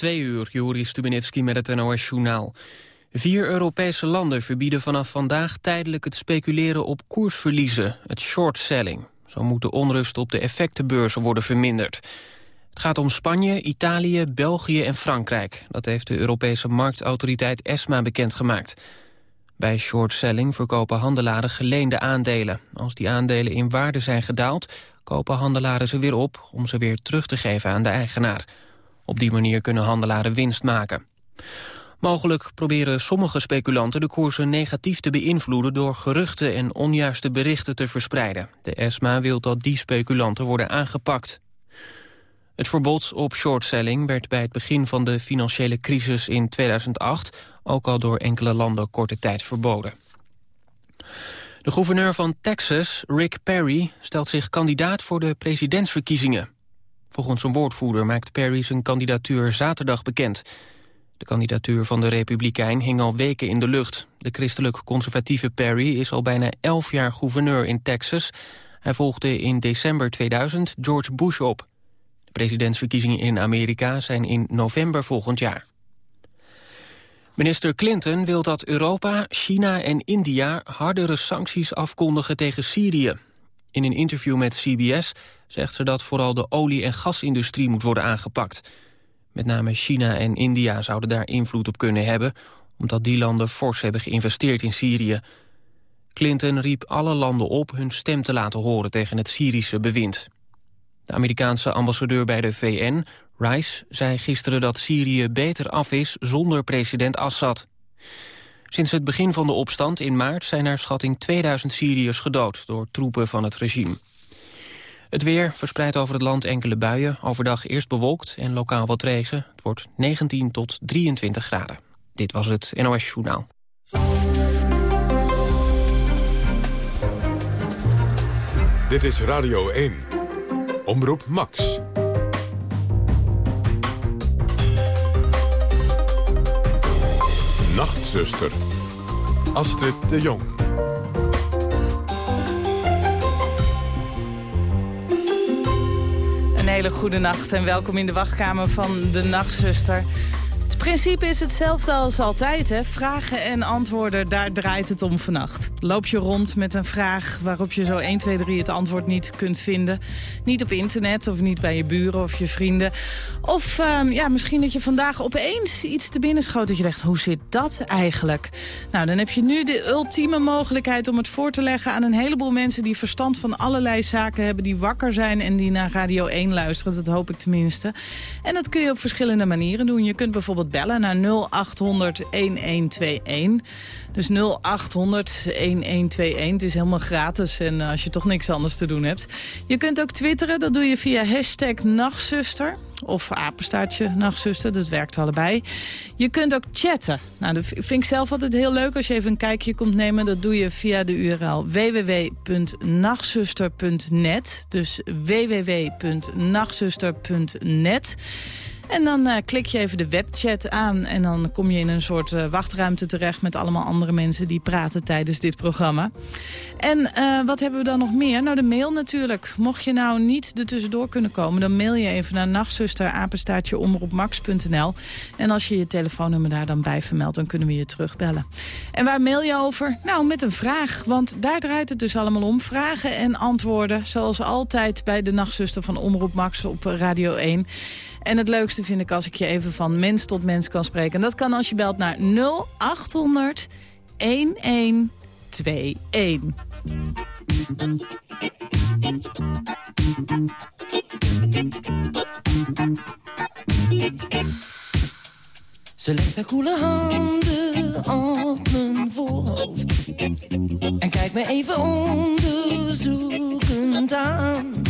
Twee uur, Joris Stubenitski met het NOS-journaal. Vier Europese landen verbieden vanaf vandaag tijdelijk het speculeren op koersverliezen, het short-selling. Zo moet de onrust op de effectenbeurzen worden verminderd. Het gaat om Spanje, Italië, België en Frankrijk. Dat heeft de Europese marktautoriteit ESMA bekendgemaakt. Bij short-selling verkopen handelaren geleende aandelen. Als die aandelen in waarde zijn gedaald, kopen handelaren ze weer op... om ze weer terug te geven aan de eigenaar. Op die manier kunnen handelaren winst maken. Mogelijk proberen sommige speculanten de koersen negatief te beïnvloeden... door geruchten en onjuiste berichten te verspreiden. De ESMA wil dat die speculanten worden aangepakt. Het verbod op shortselling werd bij het begin van de financiële crisis in 2008... ook al door enkele landen korte tijd verboden. De gouverneur van Texas, Rick Perry, stelt zich kandidaat voor de presidentsverkiezingen. Volgens een woordvoerder maakt Perry zijn kandidatuur zaterdag bekend. De kandidatuur van de Republikein hing al weken in de lucht. De christelijk-conservatieve Perry is al bijna elf jaar gouverneur in Texas. Hij volgde in december 2000 George Bush op. De presidentsverkiezingen in Amerika zijn in november volgend jaar. Minister Clinton wil dat Europa, China en India hardere sancties afkondigen tegen Syrië. In een interview met CBS zegt ze dat vooral de olie- en gasindustrie moet worden aangepakt. Met name China en India zouden daar invloed op kunnen hebben... omdat die landen fors hebben geïnvesteerd in Syrië. Clinton riep alle landen op hun stem te laten horen tegen het Syrische bewind. De Amerikaanse ambassadeur bij de VN, Rice, zei gisteren dat Syrië beter af is zonder president Assad. Sinds het begin van de opstand in maart zijn er schatting 2000 Syriërs gedood door troepen van het regime. Het weer verspreidt over het land enkele buien. Overdag eerst bewolkt en lokaal wat regen. Het wordt 19 tot 23 graden. Dit was het NOS Journaal. Dit is Radio 1. Omroep Max. Nachtzuster. Astrid de Jong. Een hele goede nacht en welkom in de wachtkamer van de Nachtzuster principe is hetzelfde als altijd. Hè? Vragen en antwoorden, daar draait het om vannacht. Loop je rond met een vraag waarop je zo 1, 2, 3 het antwoord niet kunt vinden. Niet op internet of niet bij je buren of je vrienden. Of uh, ja, misschien dat je vandaag opeens iets te binnen schoot dat je dacht, hoe zit dat eigenlijk? Nou, dan heb je nu de ultieme mogelijkheid om het voor te leggen aan een heleboel mensen die verstand van allerlei zaken hebben, die wakker zijn en die naar Radio 1 luisteren. Dat hoop ik tenminste. En dat kun je op verschillende manieren doen. Je kunt bijvoorbeeld bellen naar 0800 1121. Dus 0800 1121. Het is helemaal gratis en als je toch niks anders te doen hebt. Je kunt ook twitteren, dat doe je via hashtag Nachtzuster. Of apenstaartje Nachtzuster, dat werkt allebei. Je kunt ook chatten. Nou, dat vind ik zelf altijd heel leuk als je even een kijkje komt nemen. Dat doe je via de URL www.nachtzuster.net. Dus www.nachtzuster.net. En dan uh, klik je even de webchat aan en dan kom je in een soort uh, wachtruimte terecht... met allemaal andere mensen die praten tijdens dit programma. En uh, wat hebben we dan nog meer? Nou, de mail natuurlijk. Mocht je nou niet er tussendoor kunnen komen... dan mail je even naar nachtzusterapenstaartjeomroepmax.nl. En als je je telefoonnummer daar dan bij vermeldt... dan kunnen we je terugbellen. En waar mail je over? Nou, met een vraag. Want daar draait het dus allemaal om. Vragen en antwoorden. Zoals altijd bij de Nachtzuster van Omroep Max op Radio 1... En het leukste vind ik als ik je even van mens tot mens kan spreken. En dat kan als je belt naar 0800 1121. Ze legt haar koele handen op mijn voorhoofd En kijkt me even onderzoekend aan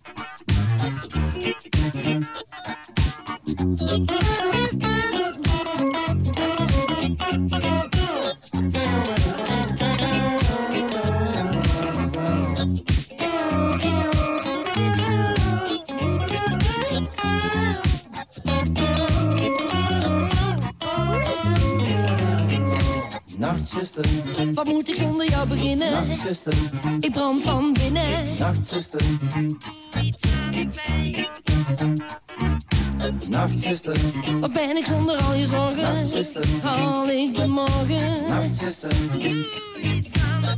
Nachtzuster, ik brand van binnen. Nachtzuster, doe iets aan. Nachtzuster, wat ben ik zonder al je zorgen? Nachtzuster, haal ik de morgen? Nachtzuster, doe iets aan de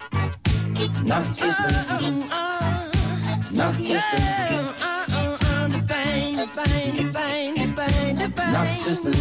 Nachtzuster, Nachtzuster. Nachtzuster, Nachtzuster,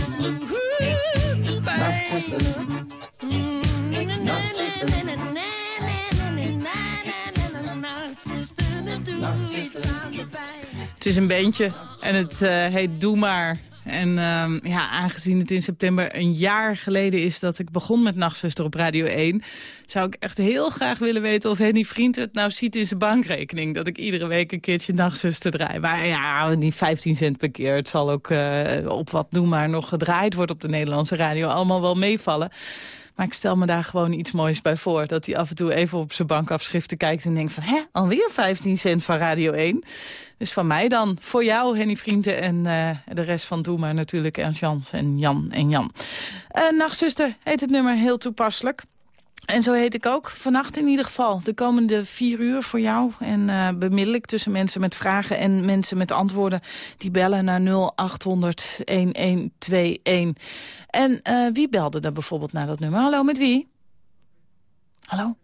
Het is een beentje en het eh, heet Doe Maar. En ehm, ja, aangezien het in september een jaar geleden is dat ik begon met Nachtzuster op Radio 1... zou ik echt heel graag willen weten of Henny Vriend het nou ziet in zijn bankrekening. Dat ik iedere week een keertje Nachtzuster draai. Maar ja, die 15 cent per keer. Het zal ook eh, op wat Doe Maar nog gedraaid wordt op de Nederlandse radio allemaal wel meevallen. Maar ik stel me daar gewoon iets moois bij voor. Dat hij af en toe even op zijn bankafschriften kijkt en denkt van... hè, alweer 15 cent van Radio 1? Dus van mij dan, voor jou Henny Vrienden en uh, de rest van Doe maar natuurlijk... Ernst Jans en Jan en Jan. Uh, Nachtzuster heet het nummer heel toepasselijk. En zo heet ik ook, vannacht in ieder geval. De komende vier uur voor jou. En uh, bemiddel ik tussen mensen met vragen en mensen met antwoorden... die bellen naar 0800-1121. En uh, wie belde er bijvoorbeeld naar dat nummer? Hallo, met wie? Hallo?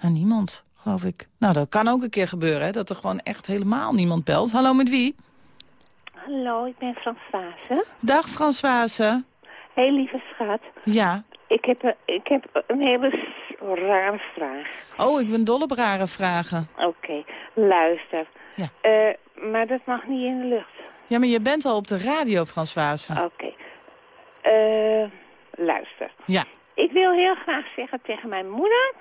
Nou, niemand, geloof ik. Nou, dat kan ook een keer gebeuren, hè, dat er gewoon echt helemaal niemand belt. Hallo, met wie? Hallo, ik ben Françoise. Dag, Françoise. Heel lieve schat. Ja. Ik heb, ik heb een hele rare vraag. Oh, ik ben dol op rare vragen. Oké, okay, luister. Ja. Uh, maar dat mag niet in de lucht. Ja, maar je bent al op de radio, Françoise. Oké. Okay. Uh, luister. Ja. Ik wil heel graag zeggen tegen mijn moeder...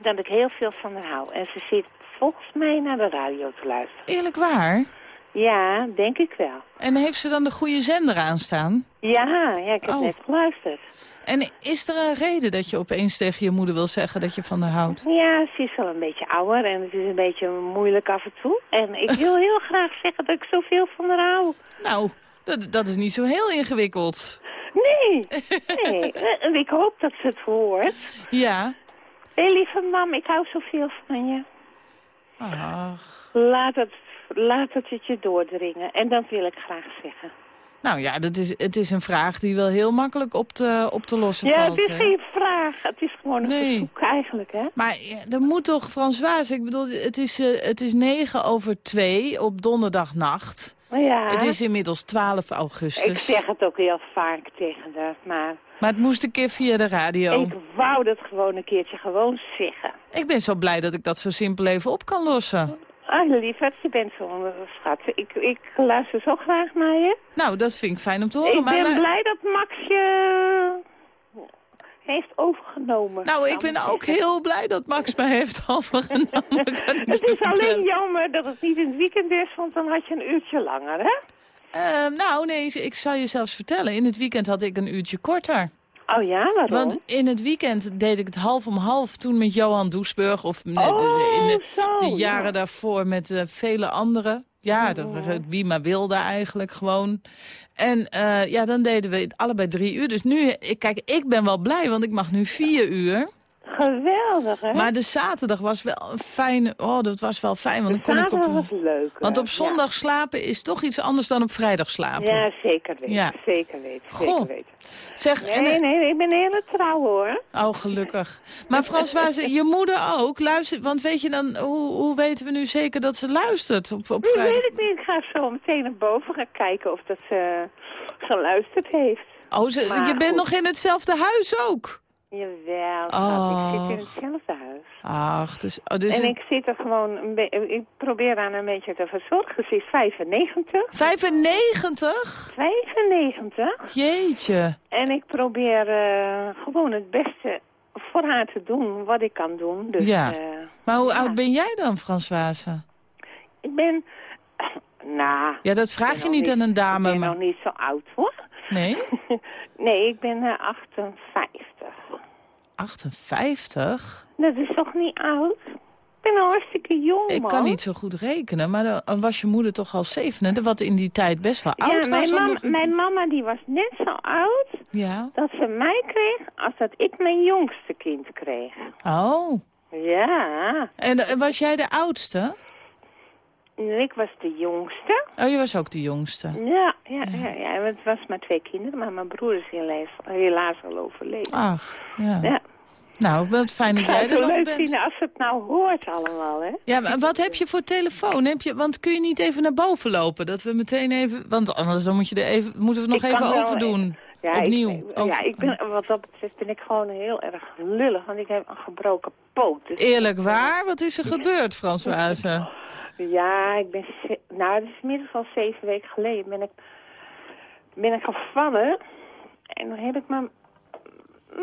dat ik heel veel van haar hou. En ze zit volgens mij naar de radio te luisteren. Eerlijk waar? Ja, denk ik wel. En heeft ze dan de goede zender aanstaan? Ja, ja ik heb Oh. net geluisterd. En is er een reden dat je opeens tegen je moeder wil zeggen dat je van haar houdt? Ja, ze is wel een beetje ouder en het is een beetje moeilijk af en toe. En ik wil heel graag zeggen dat ik zoveel van haar hou. Nou, dat, dat is niet zo heel ingewikkeld. Nee, nee. En ik hoop dat ze het hoort. Ja. Hé, lieve mam, ik hou zoveel van je. Ach. Laat het, laat het het je doordringen. En dat wil ik graag zeggen. Nou ja, dat is, het is een vraag die wel heel makkelijk op te, op te lossen Ja, valt. het is hè? geen vraag. Het is gewoon een Nee. verzoek eigenlijk, hè? Maar ja, er moet toch, Françoise, ik bedoel, het is, eh, het is negen over twee op donderdagnacht. Ja, Het is inmiddels 12 ik augustus. zeg het ook heel vaak tegen haar, maar Maar het moest een keer via de radio. ik wou dat gewoon een keertje gewoon zeggen. Ik ben zo blij dat ik dat zo simpel even op kan lossen. Ah, lieverd, je bent zo'n schat. Ik, ik luister zo graag naar je. Nou, dat vind ik fijn om te horen. ik maar ben blij dat Max je heeft overgenomen. Nou, ik ben ook heel blij dat Max mij heeft overgenomen. Het is alleen jammer dat het niet in het weekend is, want dan had je een uurtje langer, hè? Eh, nou, nee, ik zal je zelfs vertellen. In het weekend had ik een uurtje korter. Oh ja, waarom? Want in het weekend deed ik het half om half toen met Johan Doesburg. Of oh, in de, zo. de jaren ja. daarvoor met eh, vele anderen. Ja, dat, wie maar wilde eigenlijk gewoon. En eh, ja, dan deden we het allebei drie uur. Dus nu, ik, kijk, ik ben wel blij, want ik mag nu vier uur. Geweldig, hè? Maar de zaterdag was wel een fijne... Oh, dat was wel fijn, want dan kon ik op... was leuk. Want op zondag slapen is toch iets anders dan op vrijdag slapen. Ja, zeker weten. Ja. Zeker weten. Goh. Zeker weten. Zeg, en, Nee, eh, nee, ik ben hele trouw hoor. Oh, gelukkig. Maar Françoise, je moeder ook luistert. Want weet je dan, hoe, hoe weten we nu zeker dat ze luistert op, op vrijdag? weet ik niet. Ik ga zo meteen naar boven gaan kijken of dat ze geluisterd heeft. Oh, ze, je bent nog in hetzelfde huis ook? Jawel, schat. Ik zit in hetzelfde huis. Ach, dus... Oh, dus en een- ik zit er gewoon, een be- ik probeer haar een beetje te verzorgen. Ze is 95. 95? 95. Jeetje. En ik probeer eh, gewoon het beste voor haar te doen wat ik kan doen. Dus, Ja. eh, Maar hoe Ja. oud ben jij dan, Françoise? ik ben, nou, Ja, dat ik vraag ben je niet aan een Ik dame, ben maar... nog niet zo oud hoor. Nee? nee, ik ben eh, 58. 58? Dat is toch niet oud? Ik ben hartstikke jong, Ik man. kan niet zo goed rekenen, maar dan was je moeder toch al zeven, hè? wat in die tijd best wel oud Ja, was. mam, nog- mijn mama die was net zo oud Ja? dat ze mij kreeg als dat ik mijn jongste kind kreeg. Oh. Ja, En was jij de oudste? Ik was de jongste. Oh, je was ook de jongste. Ja, ja, ja, ja. Het was maar twee kinderen, maar mijn broer is helaas, helaas al overleden. Ach, ja. Ja. Nou, wat fijn Ik dat zou jij het er nog leuk bent. vinden als het nou hoort allemaal, hè? Ja, maar wat heb je voor telefoon? Heb je, want kun je niet even naar boven lopen? Dat we meteen even... Want anders dan moet je er even, moeten we nog Ik kan even overdoen. Ja, Opnieuw. Ik, ja, ik ben, wat dat betreft ben ik gewoon heel erg lullig, want ik heb een gebroken poot. Dus Eerlijk waar? Wat is er gebeurd, Françoise? Ja, ik ben... Nou, het is inmiddels al zeven weken geleden ben ik, ben ik gevallen. En dan heb ik mijn,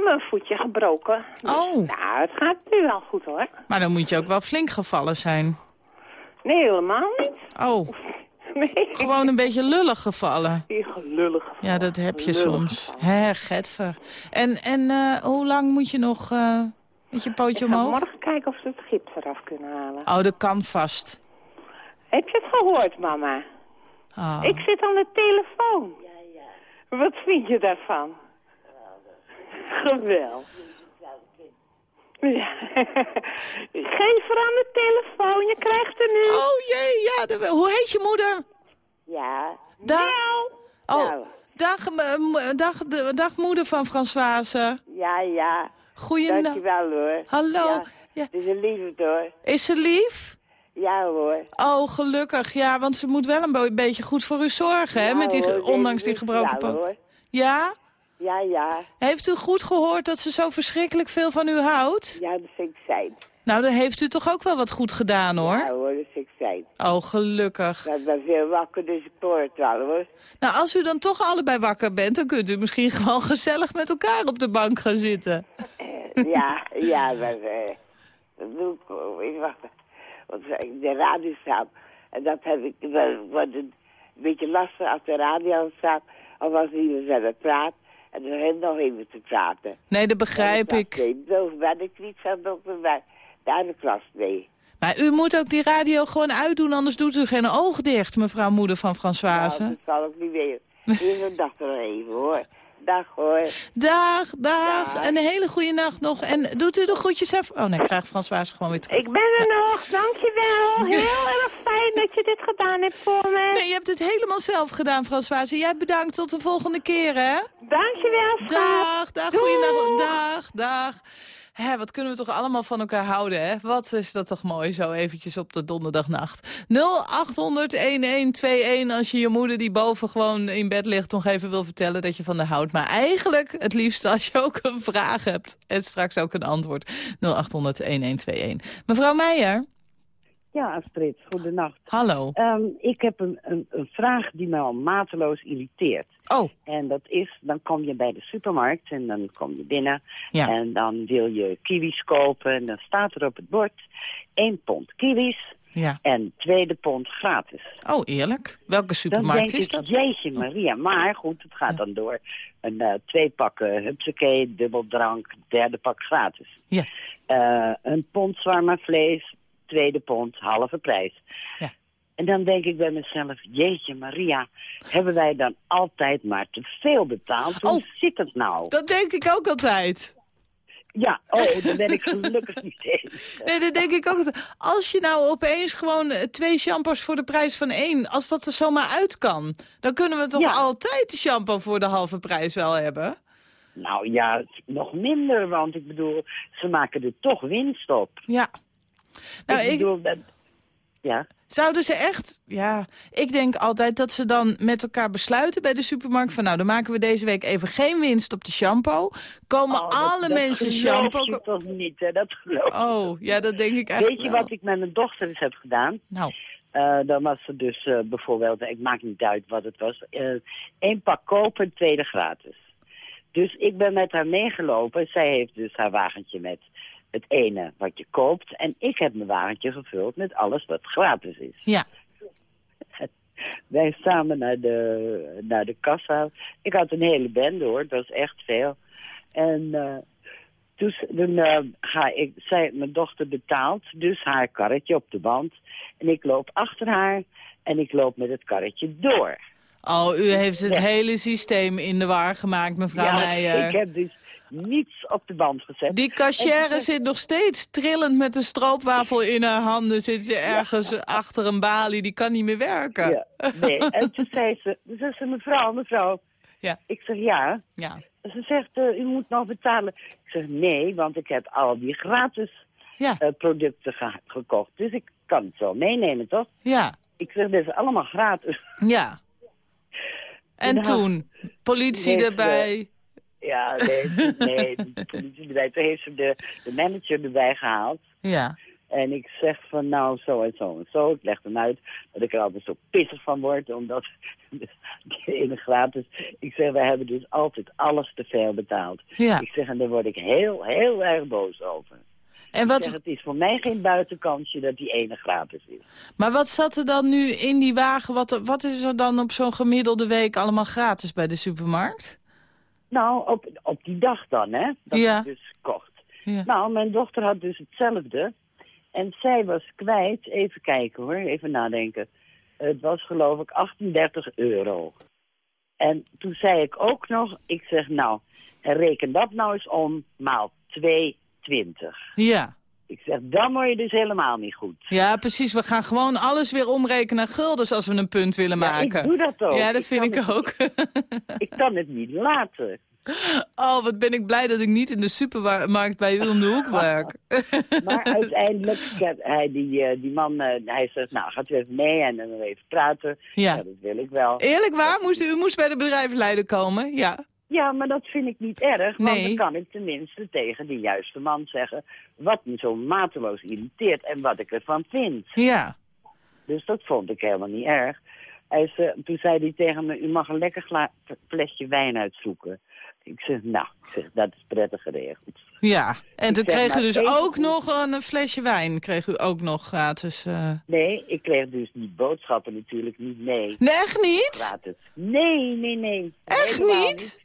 mijn voetje gebroken. Dus, Oh. Nou, het gaat nu wel goed hoor. Maar dan moet je ook wel flink gevallen zijn. Nee, helemaal niet. Oh, Nee. gewoon een beetje lullig gevallen. Die gelullig Ja, dat heb je Lullig soms. gevallen. Hè, getver. En, en eh, hoe lang moet je nog eh, met je Ik pootje ga omhoog? morgen kijken of ze het gips eraf kunnen halen. Oh, dat kan vast. Heb je het gehoord, mama? Ah. Ik zit aan de telefoon. Wat vind je daarvan? Geweldig. Ja. Geef haar aan de telefoon, je krijgt er nu. Oh jee, ja. de- hoe heet je moeder? Ja. Da- Nou. Oh, Nou, dag, m- dag, de- dag moeder van Françoise. ja, ja. Goeiedag. Dankjewel hoor. Hallo. Ja, Ja. Is een liefde hoor. Is ze lief? Ja hoor. Oh, gelukkig. Ja, want ze moet wel een be- beetje goed voor u zorgen, hè? Ja, met die, hoor, ondanks die gebroken poot. hoor. Ja? Ja, ja. Heeft u goed gehoord dat ze zo verschrikkelijk veel van u houdt? Ja, dat vind ik zijn. Nou, dan heeft u toch ook wel wat goed gedaan, hoor? Ja hoor, dat vind ik zijn. Oh, gelukkig. Dat was veel wakker, dus ik hoor het wel hoor. Nou, als u dan toch allebei wakker bent... dan kunt u misschien gewoon gezellig met elkaar op de bank gaan zitten. Eh, ja, ja, eh, dat doe ik ook. Ik de radio staat. En dat heb ik, wordt een beetje lastig als de radio staat. Of als iemand het praat. En dan heeft nog even te praten. Nee, dat begrijp ik. Nee, doof ben ik niet zo dokter bij. Daar de klas mee. Maar u moet ook die radio gewoon uitdoen, anders doet u geen oog dicht, mevrouw moeder van Nou, Françoise. dat zal ik niet meer. Even dag nog even hoor. Dag hoor. Dag, dag. Dag. En een hele goede nacht nog. En doet u de groetjes even... Oh nee, ik krijg Françoise gewoon weer terug. Ik ben er nog, dankjewel. Heel erg fijn dat je dit gedaan hebt voor me. Nee, je hebt het helemaal zelf gedaan, Françoise. Jij bedankt. Tot de volgende keer, hè? Dankjewel, schat. Dag, dag, goeienacht. Dag, dag. Hè, wat kunnen we toch allemaal van elkaar houden, hè? Wat is dat toch mooi, zo eventjes op de donderdagnacht. 0800-1121 als je je moeder die boven gewoon in bed ligt... nog even wil vertellen dat je van haar houdt. Maar eigenlijk het liefst als je ook een vraag hebt... en straks ook een antwoord. 0800-1121. Mevrouw Meijer? Ja, Astrid, goedenacht. Hallo. Ehm, ik heb een, een, een vraag die me al mateloos irriteert. Oh, En dat is, dan kom je bij de supermarkt en dan kom je binnen. Ja. En dan wil je kiwis kopen en dan staat er op het bord... één pond kiwis ja. en tweede pond gratis. Oh, eerlijk? Welke supermarkt is ik, dat? jeetje Maria. Maar goed, het gaat Ja. dan door. Een eh, twee pakken hupsakee, dubbeldrank, derde pak gratis. Ja. Eh, een pond zwarma vlees, tweede pond, halve prijs. Ja. En dan denk ik bij mezelf, jeetje Maria, hebben wij dan altijd maar te veel betaald? Hoe Oh. zit het nou? Dat denk ik ook altijd. Ja, oh, daar ben ik gelukkig niet eens. Nee, dat denk ik ook. altijd. Als je nou opeens gewoon eh, twee shampoos voor de prijs van één... als dat er zomaar uit kan... dan kunnen we toch Ja. altijd de shampoo voor de halve prijs wel hebben? Nou ja, nog minder, want ik bedoel, ze maken er toch winst op. Ja. Nou, ik bedoel, dat, ja. zouden ze echt... Ja, ik denk altijd dat ze dan met elkaar besluiten bij de supermarkt... van nou, dan maken we deze week even geen winst op de shampoo. Komen Oh, dat- alle dat mensen shampoo... je toch niet, hè? Dat geloof ik. Oh, ja, dat denk ik echt Weet je wel. wat ik met mijn dochter eens heb gedaan? Nou, Eh, dan was er dus eh, bijvoorbeeld, ik maak niet uit wat het was, eh één pak kopen, tweede gratis. Dus ik ben met haar meegelopen. Zij heeft dus haar wagentje met het ene wat je koopt. En ik heb mijn wagentje gevuld met alles wat gratis is. ja. Wij samen naar de, naar de kassa. Ik had een hele bende hoor, dat was echt veel. En eh, toen, toen eh, ga ik, zij, mijn dochter betaalt dus haar karretje op de band. En ik loop achter haar en ik loop met het karretje door. Oh, u heeft het Ja. hele systeem in de war gemaakt, mevrouw Meijer. ik heb dus niets op de band gezet. Die En toen- zit nog steeds trillend met een stroopwafel in haar handen. Zit ze ergens achter een balie, die kan niet meer werken. Ja, nee. En toen zei ze, zei ze, mevrouw, mevrouw. Ja. Ik zeg, ja. Ja. Ze zegt, eh, u moet nog betalen. Ik zeg, nee, want ik heb al die gratis Ja. eh, producten ge- gekocht. Dus ik kan het zo meenemen, toch? Ja. Ik zeg, dit is allemaal gratis. Ja. En toen? Politie erbij. Ja, nee, nee, de politie erbij. Toen heeft ze de, de manager erbij gehaald. Ja. En ik zeg van nou zo en zo en zo. Ik leg hem uit dat ik er altijd zo pissig van word. Omdat die ene gratis. Ik zeg, we hebben dus altijd alles te veel betaald. Ja. Ik zeg, en daar word ik heel, heel erg boos over. En Ik wat, zeg, het is voor mij geen buitenkansje dat die ene gratis is. maar wat zat er dan nu in die wagen? Wat, wat is er dan op zo'n gemiddelde week allemaal gratis bij de supermarkt? Nou, op, op die dag dan, hè. Dat Ja. ik dus kocht. Ja. Nou, mijn dochter had dus hetzelfde. En zij was kwijt, even kijken hoor, even nadenken. Het was geloof ik 38 euro. En toen zei ik ook nog, ik zeg nou, reken dat nou eens om maal 2,20. Ja. Ik zeg, dan word je dus helemaal niet goed. Ja, precies. We gaan gewoon alles weer omrekenen naar guldens als we een punt willen Ja, maken. ik doe dat ook. Ja, dat Ik vind ik het- ook. Ik kan het niet laten. Oh, wat ben ik blij dat ik niet in de supermarkt bij u om de hoek werk. Maar uiteindelijk, hij, die, eh, die man, eh, hij zegt, nou, gaat u even mee en dan even praten. Ja. dat wil ik wel. Eerlijk waar? Moest u, u moest bij de bedrijfsleider komen? Ja. Ja, maar dat vind ik niet erg, want Nee. dan kan ik tenminste tegen de juiste man zeggen wat me zo mateloos irriteert en wat ik ervan vind. Ja. Dus dat vond ik helemaal niet erg. Hij zei, toen zei hij tegen me, u mag een lekker flesje wijn uitzoeken. Ik zeg, nou, ik zeg, dat is prettig geregeld. Ja. En Ik toen kreeg u maar dus ook goed. nog een flesje wijn. Kreeg u ook nog gratis. eh. Nee, ik kreeg dus die boodschappen natuurlijk niet mee. Nee, echt niet? Gratis. Nee, nee, nee. Echt niet?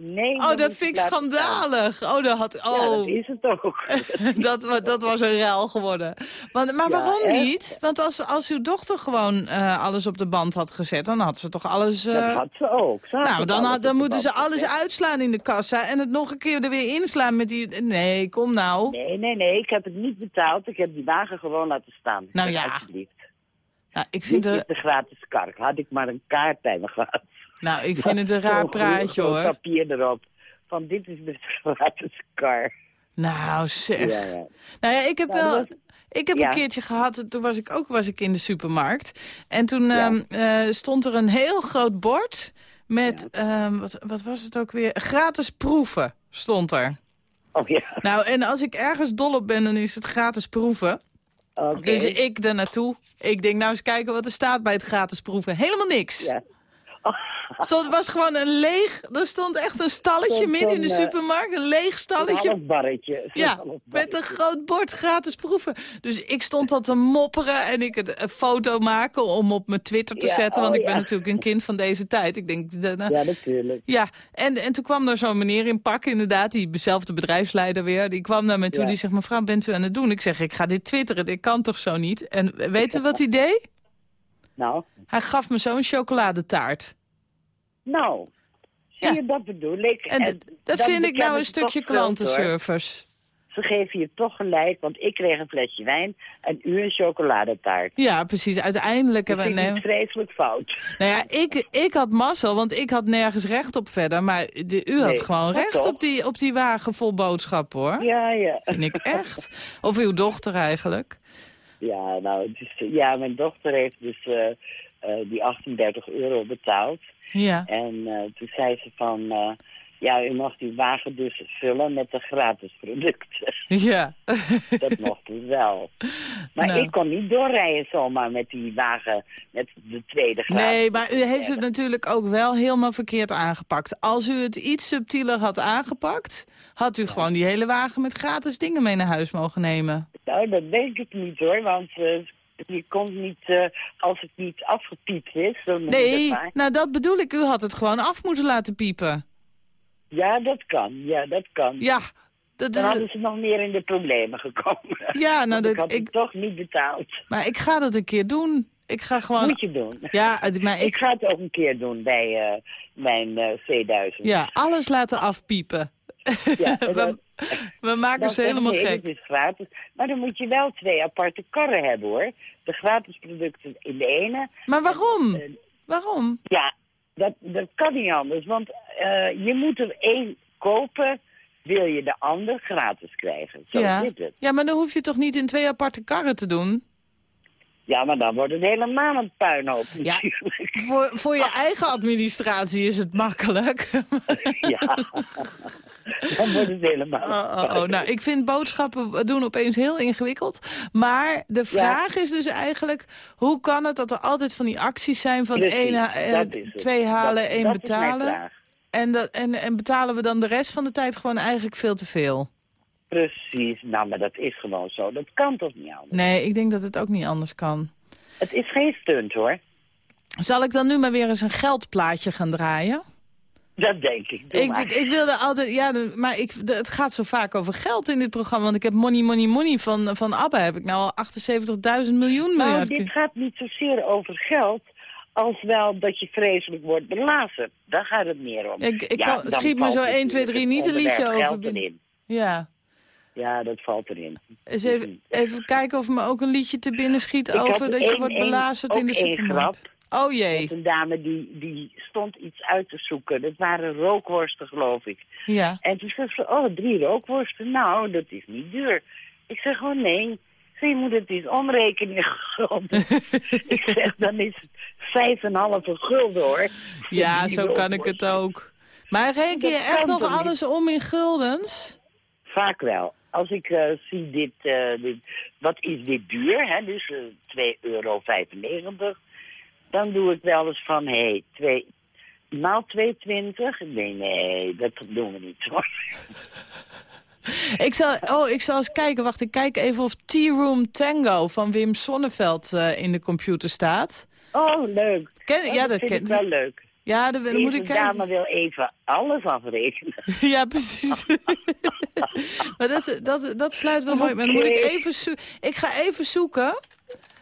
Nee. Oh, dat vind ik schandalig. Oh, dat had... Ja, dat Oh, is het ook. dat, dat was een ruil geworden. Want, maar Ja, waarom echt? niet? Want als, als uw dochter gewoon eh, alles op de band had gezet... dan had ze toch alles... eh, Dat had ze ook. Ze nou, dan, had- dan de moeten ze alles gezet. uitslaan in de kassa... en het nog een keer er weer inslaan met die... Nee, kom nou. Nee, nee, nee. Ik heb het niet betaald. Ik heb die wagen gewoon laten staan. Nou ja. Alsjeblieft. Nou, ik vind, Dit is het, de gratis kark. Had ik maar een kaart bij me gehad. Nou, ik vind het een raar praatje, hoor. papier erop. Van dit is de gratis kar. Nou, zeg. Ja, ja. Nou ja, ik heb Nou, wel... was- Ik heb Ja. een keertje gehad, toen was ik ook was ik in de supermarkt. En toen ehm, eh, stond er een heel groot bord met, ehm, wat, wat was het ook weer? Gratis proeven stond er. Oh ja, Nou, en als ik ergens dol op ben, dan is het gratis proeven. oké. Dus ik er naartoe. Ik denk, nou eens kijken wat er staat bij het gratis proeven. Helemaal niks. Ja. Stond, het was gewoon een leeg... Er stond echt een stalletje midden in de eh, supermarkt. Een leeg Een stalletje. half barretje. Ja, met een groot bord gratis proeven. Dus ik stond al te mopperen en ik een foto maken om op mijn Twitter te Ja, zetten. Want oh ik ben ja. natuurlijk een kind van deze tijd. Ik denk, de- nou, Ja, natuurlijk. ja, en, en toen kwam er zo'n meneer in pak, inderdaad, diezelfde bedrijfsleider weer. Die kwam naar mij toe, Ja. die zegt, mevrouw, bent u aan het doen? Ik zeg, ik ga dit twitteren, dit kan toch zo niet? En weet u wat hij deed? Nou, Hij gaf me zo'n chocoladetaart. Nou. Zie Ja. je, dat bedoel ik. En dat vind ik nou een stukje klantenservice. Ze geven je toch gelijk, want ik kreeg een flesje wijn en u een chocoladetaart. Ja, precies. Uiteindelijk Dat hebben we... ik Nee, vreselijk fout. nou ja, ik, ik had mazzel, want ik had nergens recht op verder. Maar de, u had Nee, gewoon recht toch. op die, op die wagen vol boodschappen, hoor. Ja, ja. Vind ik echt. Of uw dochter eigenlijk. Ja, nou, het is, ja, mijn dochter heeft dus eh, eh, die 38 euro betaald. Ja. En eh, toen zei ze van, eh, ja, u mag die wagen dus vullen met de gratis producten. Ja. Dat mocht dus wel. Maar Nou. ik kon niet doorrijden zomaar met die wagen, met de tweede gratis. Nee, maar u heeft het natuurlijk ook wel helemaal verkeerd aangepakt. Als u het iets subtieler had aangepakt... had u gewoon die hele wagen met gratis dingen mee naar huis mogen nemen. Nou, dat denk ik niet hoor, want eh, je komt niet, eh, als het niet afgepiept is, dan Nee, dat nou dat bedoel ik. U had het gewoon af moeten laten piepen. Ja, dat kan, ja, dat kan. Ja, dat, Dan hadden ze nog meer in de problemen gekomen. ja nou, Want ik dat, had het ik, toch niet betaald. maar ik ga dat een keer doen. Ik ga gewoon... Moet je doen. Ja, maar Ik ik, ga het ook een keer doen bij eh, mijn eh, C1000. ja, alles laten afpiepen. Ja, en dan- we, we maken ze je, helemaal gek. is gratis. Maar dan moet je wel twee aparte karren hebben hoor. De gratis producten in de ene. Maar waarom? Waarom? ja, dat, dat kan niet anders. Want eh, je moet er één kopen, wil je de ander gratis krijgen. Zo ja. zit het. ja, maar dan hoef je toch niet in twee aparte karren te doen? Ja, maar dan wordt het helemaal een puinhoop Ja. Voor, voor je eigen administratie is het makkelijk. Ja, dan wordt het helemaal Oh, oh, oh. Nou, ik vind boodschappen doen opeens heel ingewikkeld. Maar de vraag is dus eigenlijk... hoe kan het dat er altijd van die acties zijn van Precies, één, eh, het. twee halen, Dat- één dat betalen? En, dat, en, en betalen we dan de rest van de tijd gewoon eigenlijk veel te veel? Precies, nou, maar dat is gewoon zo. Dat kan toch niet anders? Nee, ik denk dat het ook niet anders kan. Het is geen stunt, hoor. Zal ik dan nu maar weer eens een geldplaatje gaan draaien? Dat denk ik. Ik, maar. ik, ik wilde altijd, ja, maar ik, het gaat zo vaak over geld in dit programma. Want ik heb Money, Money, Money van, van ABBA. Heb ik nou al 78.000 miljoen nou, miljard. dit gaat niet zozeer over geld... als wel dat je vreselijk wordt belazerd. Daar gaat het meer om. Ik- ik Ja, kan- schiet me zo 1, 2, natuurlijk 3 het niet een liedje over. Ja. Ja, dat valt erin. Eens even, even kijken of me ook een liedje te binnen schiet Ik over dat je wordt belazerd in de supermarkt. Oh jee, Een dame die, die stond iets uit te zoeken. Dat waren rookworsten, geloof ik. ja. En toen zei ze, oh, drie rookworsten. Nou, dat is niet duur. Ik zeg, oh nee. Je moet het eens omrekenen ik zeg, dan is het vijf en een halve gulden, hoor. Ja, zo kan ik het ook. Maar reken je echt nog alles om in guldens? Vaak wel. Als ik eh, zie dit, eh, dit, wat is dit duur, hè, dus eh 2,95 euro, dan doe ik wel eens van, hé, hey, twee, maal 2,20? Nee, nee, dat doen we niet hoor. Ik zal, oh, ik zal eens kijken. Wacht, ik kijk even of Tea Room Tango van Wim Sonneveld in de computer staat. Oh, leuk. Ken, Oh, ja, dat vind ken ik wel leuk. Ja, dan, dan moet ik kijken. dame wil even alles afrekenen. Ja, precies. maar dat, dat, dat sluit wel mooi. Maar dan moet ik even zoeken. Ik ga even zoeken.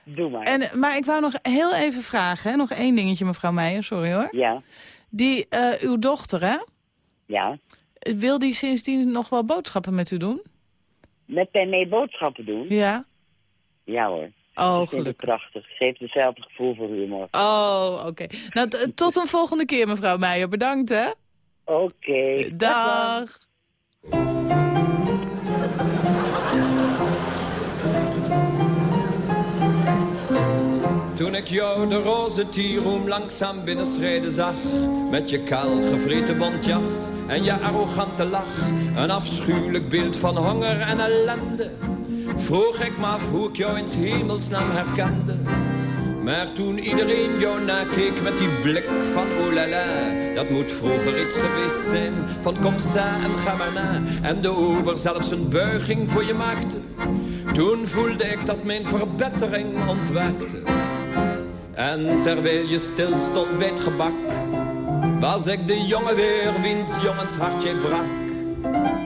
Doe maar. En, maar ik wou nog heel even vragen. Hè? Nog één dingetje, mevrouw Meijer. Sorry hoor. Ja, Die, eh, uw dochter, hè? ja. Wil die sindsdien nog wel boodschappen met u doen? Met mij mee boodschappen doen? Ja. Ja hoor. Oh, gelukkig. het prachtig. Geeft hetzelfde gevoel voor humor. Oh, oké. Nou, eh, tot een volgende keer, mevrouw Meijer. Bedankt, hè? Oké. Dag. Toen ik jou de roze tieroem langzaam binnenschreden zag Met je kaal gevreten bontjas en je arrogante lach Een afschuwelijk beeld van honger en ellende Vroeg ik me af hoe ik jou in hemelsnaam herkende. Maar toen iedereen jou nakeek met die blik van oh la la, dat moet vroeger iets geweest zijn van kom sa en ga maar na. En de ober zelfs een buiging voor je maakte. Toen voelde ik dat mijn verbetering ontwaakte. En terwijl je stil stond bij het gebak, was ik de jongen weer wiens jongens hartje brak.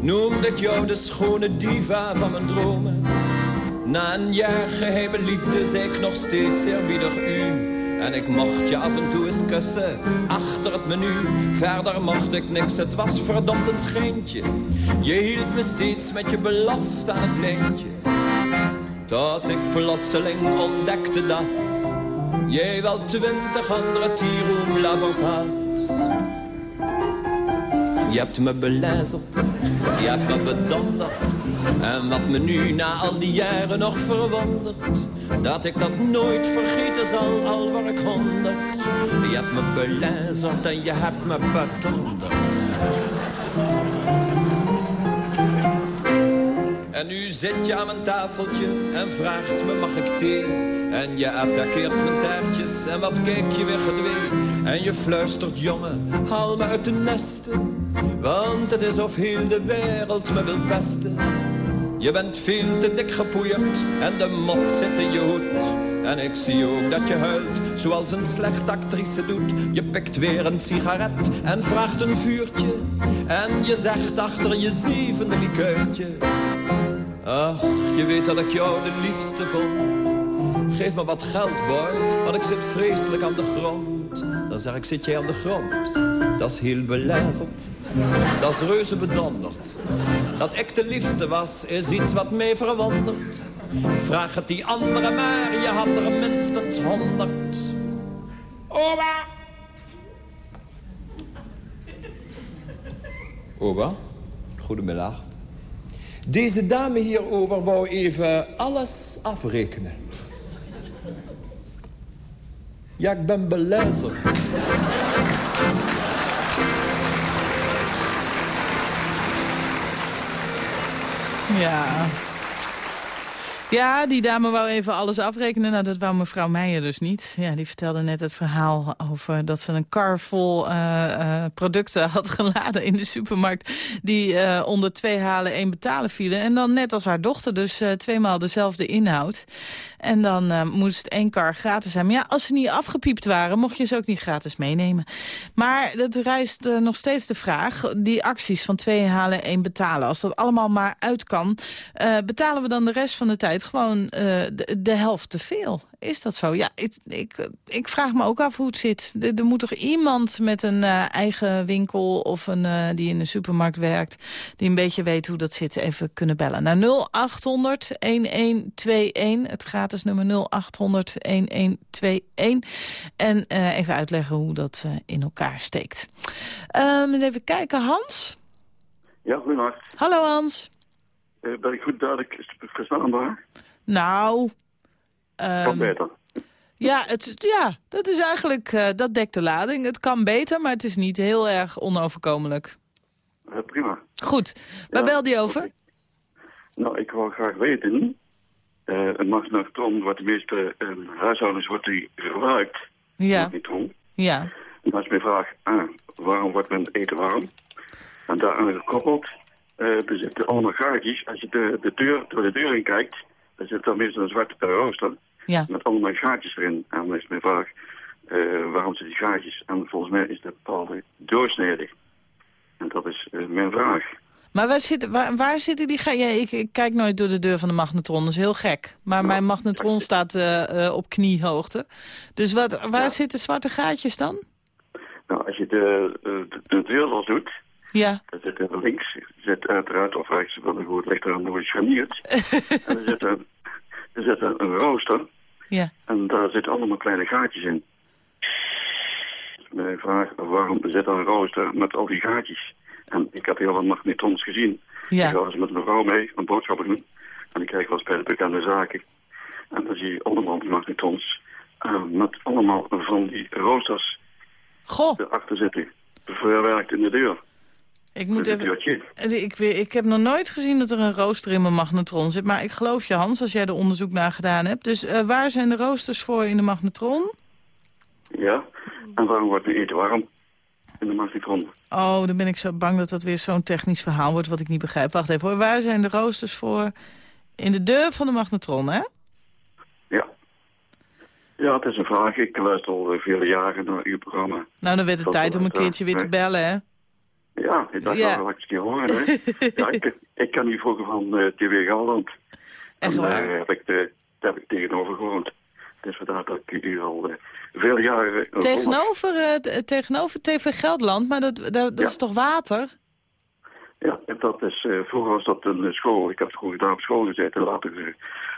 noemde ik jou de schone diva van mijn dromen. Na een jaar geheime liefde zei ik nog steeds eerbiedig u. En ik mocht je af en toe eens kussen, achter het menu. Verder mocht ik niks, het was verdomd een schijntje. Je hield me steeds met je belofte aan het lijntje. Tot ik plotseling ontdekte dat jij wel twintig andere tieroemlavers had. Je hebt me belazerd, je hebt me bedonderd. En wat me nu na al die jaren nog verwondert. Dat ik dat nooit vergeten zal, al waar ik honderd. Je hebt me belazerd en je hebt me bedonderd. En nu zit je aan mijn tafeltje en vraagt me mag ik thee? En je attaqueert mijn taartjes en wat kijk je weer gedwee? En je fluistert jongen, haal me uit de nesten. Want het is of heel de wereld me wil pesten. Je bent veel te dik gepoeierd en de mot zit in je hoed. En ik zie ook dat je huilt, zoals een slechte actrice doet. Je pikt weer een sigaret en vraagt een vuurtje. En je zegt achter je zevende likeurtje. Ach, je weet dat ik jou de liefste vond. Geef me wat geld, boy, want ik zit vreselijk aan de grond. Dan zeg ik, zit jij aan de grond? Dat is heel belazerd. Dat is reuze bedonderd. Dat ik de liefste was, is iets wat mij verwondert. Vraag het die andere maar, je had er minstens honderd. Oba! Oba, goedemiddag. Deze dame hierover wou even alles afrekenen. Ja, ik ben beluisterd. Ja. Ja, die dame wou even alles afrekenen. Nou, dat wou mevrouw Meijer dus niet. Ja, die vertelde net het verhaal over dat ze een kar vol uh, producten had geladen in de supermarkt. Die uh, onder twee halen één betalen vielen. En dan net als haar dochter dus tweemaal dezelfde inhoud. En dan moest één kar gratis zijn. Maar ja, als ze niet afgepiept waren, mocht je ze ook niet gratis meenemen. Maar dat rijst nog steeds de vraag, die acties van twee halen één betalen. Als dat allemaal maar uit kan, betalen we dan de rest van de tijd gewoon uh, de, de, helft te veel. Is dat zo? Ja, ik, ik, ik, vraag me ook af hoe het zit. Er, moet toch iemand met een uh, eigen winkel of een, uh, die in de supermarkt werkt... die een beetje weet hoe dat zit, even kunnen bellen. Naar 0800-1121, het gratis nummer 0800-1121. En even uitleggen hoe dat in elkaar steekt. Um, even kijken, Hans? Ja, goedemorgen. Hallo Hans. Uh, ben ik goed duidelijk verstaanbaar? Nou... Um, kan beter. Ja, het, ja, dat is eigenlijk, uh, dat dekt de lading. Het kan beter, maar het is niet heel erg onoverkomelijk. Uh, prima. Goed. Waar ja, belde je over? Okay. Nou, ik wil graag weten, een magnetron wat de meeste huishoudens wordt die gebruikt. Ja. Magnetron. Ja. En dan is mijn vraag, ah, waarom wordt mijn eten warm? En daaraan gekoppeld, uh, er zitten allemaal gaatjes. Als je de, de deur, door de deur in kijkt, dan zit er meestal een zwarte rooster. Ja. Met allemaal gaatjes erin. En dan is mijn vraag, uh, waarom zitten die gaatjes? En volgens mij is dat bepaalde doorsnede. En dat is uh, mijn vraag. Maar waar, zit, waar, waar zitten die... ga- Ja, ik, ik kijk nooit door de deur van de magnetron, dat is heel gek. Maar mijn magnetron staat eh, eh, op kniehoogte. Dus wat, waar zitten zwarte gaatjes dan? Nou, als je de, de, de deur los doet, Ja. dan zit er links, zit uiteraard of rechts, hoe het ligt er hoe het scharniert. en er zit, een, er zit een, een rooster Ja. en daar zitten allemaal kleine gaatjes in. Mijn vraag, waarom zit er een rooster met al die gaatjes? En ik heb heel wat magnetrons gezien. Ja. Ik ga eens met mijn vrouw mee een boodschappen doen. En ik kijk wel eens bij de bekende zaken. En dan zie je allemaal die magnetrons. eh, met allemaal van die roosters Goh, erachter zitten. Verwerkt in de deur. Ik moet even... deurtje. Ik, weet- ik heb nog nooit gezien dat er een rooster in mijn magnetron zit. Maar ik geloof je, Hans, als jij er onderzoek naar gedaan hebt. Dus eh, waar zijn de roosters voor in de magnetron? Ja. En waarom wordt mijn eten warm? In de magnetron. Oh, dan ben ik zo bang dat dat weer zo'n technisch verhaal wordt wat ik niet begrijp. Wacht even hoor, waar zijn de roosters voor in de deur van de magnetron, hè? Ja. Ja, het is een vraag. Ik luister al eh, vele jaren naar uw programma. Nou, dan werd het tijd om een keertje weer te bellen, hè? Ja, ik dacht, Ja. dat ik eens horen. Hè. ja, ik, ik ken u vroeger van eh, TV Gelderland. En daar heb ik, de, daar heb ik tegenover gewoond. Dus vandaar dat ik u al eh, vele jaren... eh. Tegenover, eh, t- tegenover TV Geldland, maar dat, dat, dat Ja. is toch water? Ja, en dat is, eh, vroeger was dat een eh, school. Ik heb vroeger daar op school gezeten. Later eh,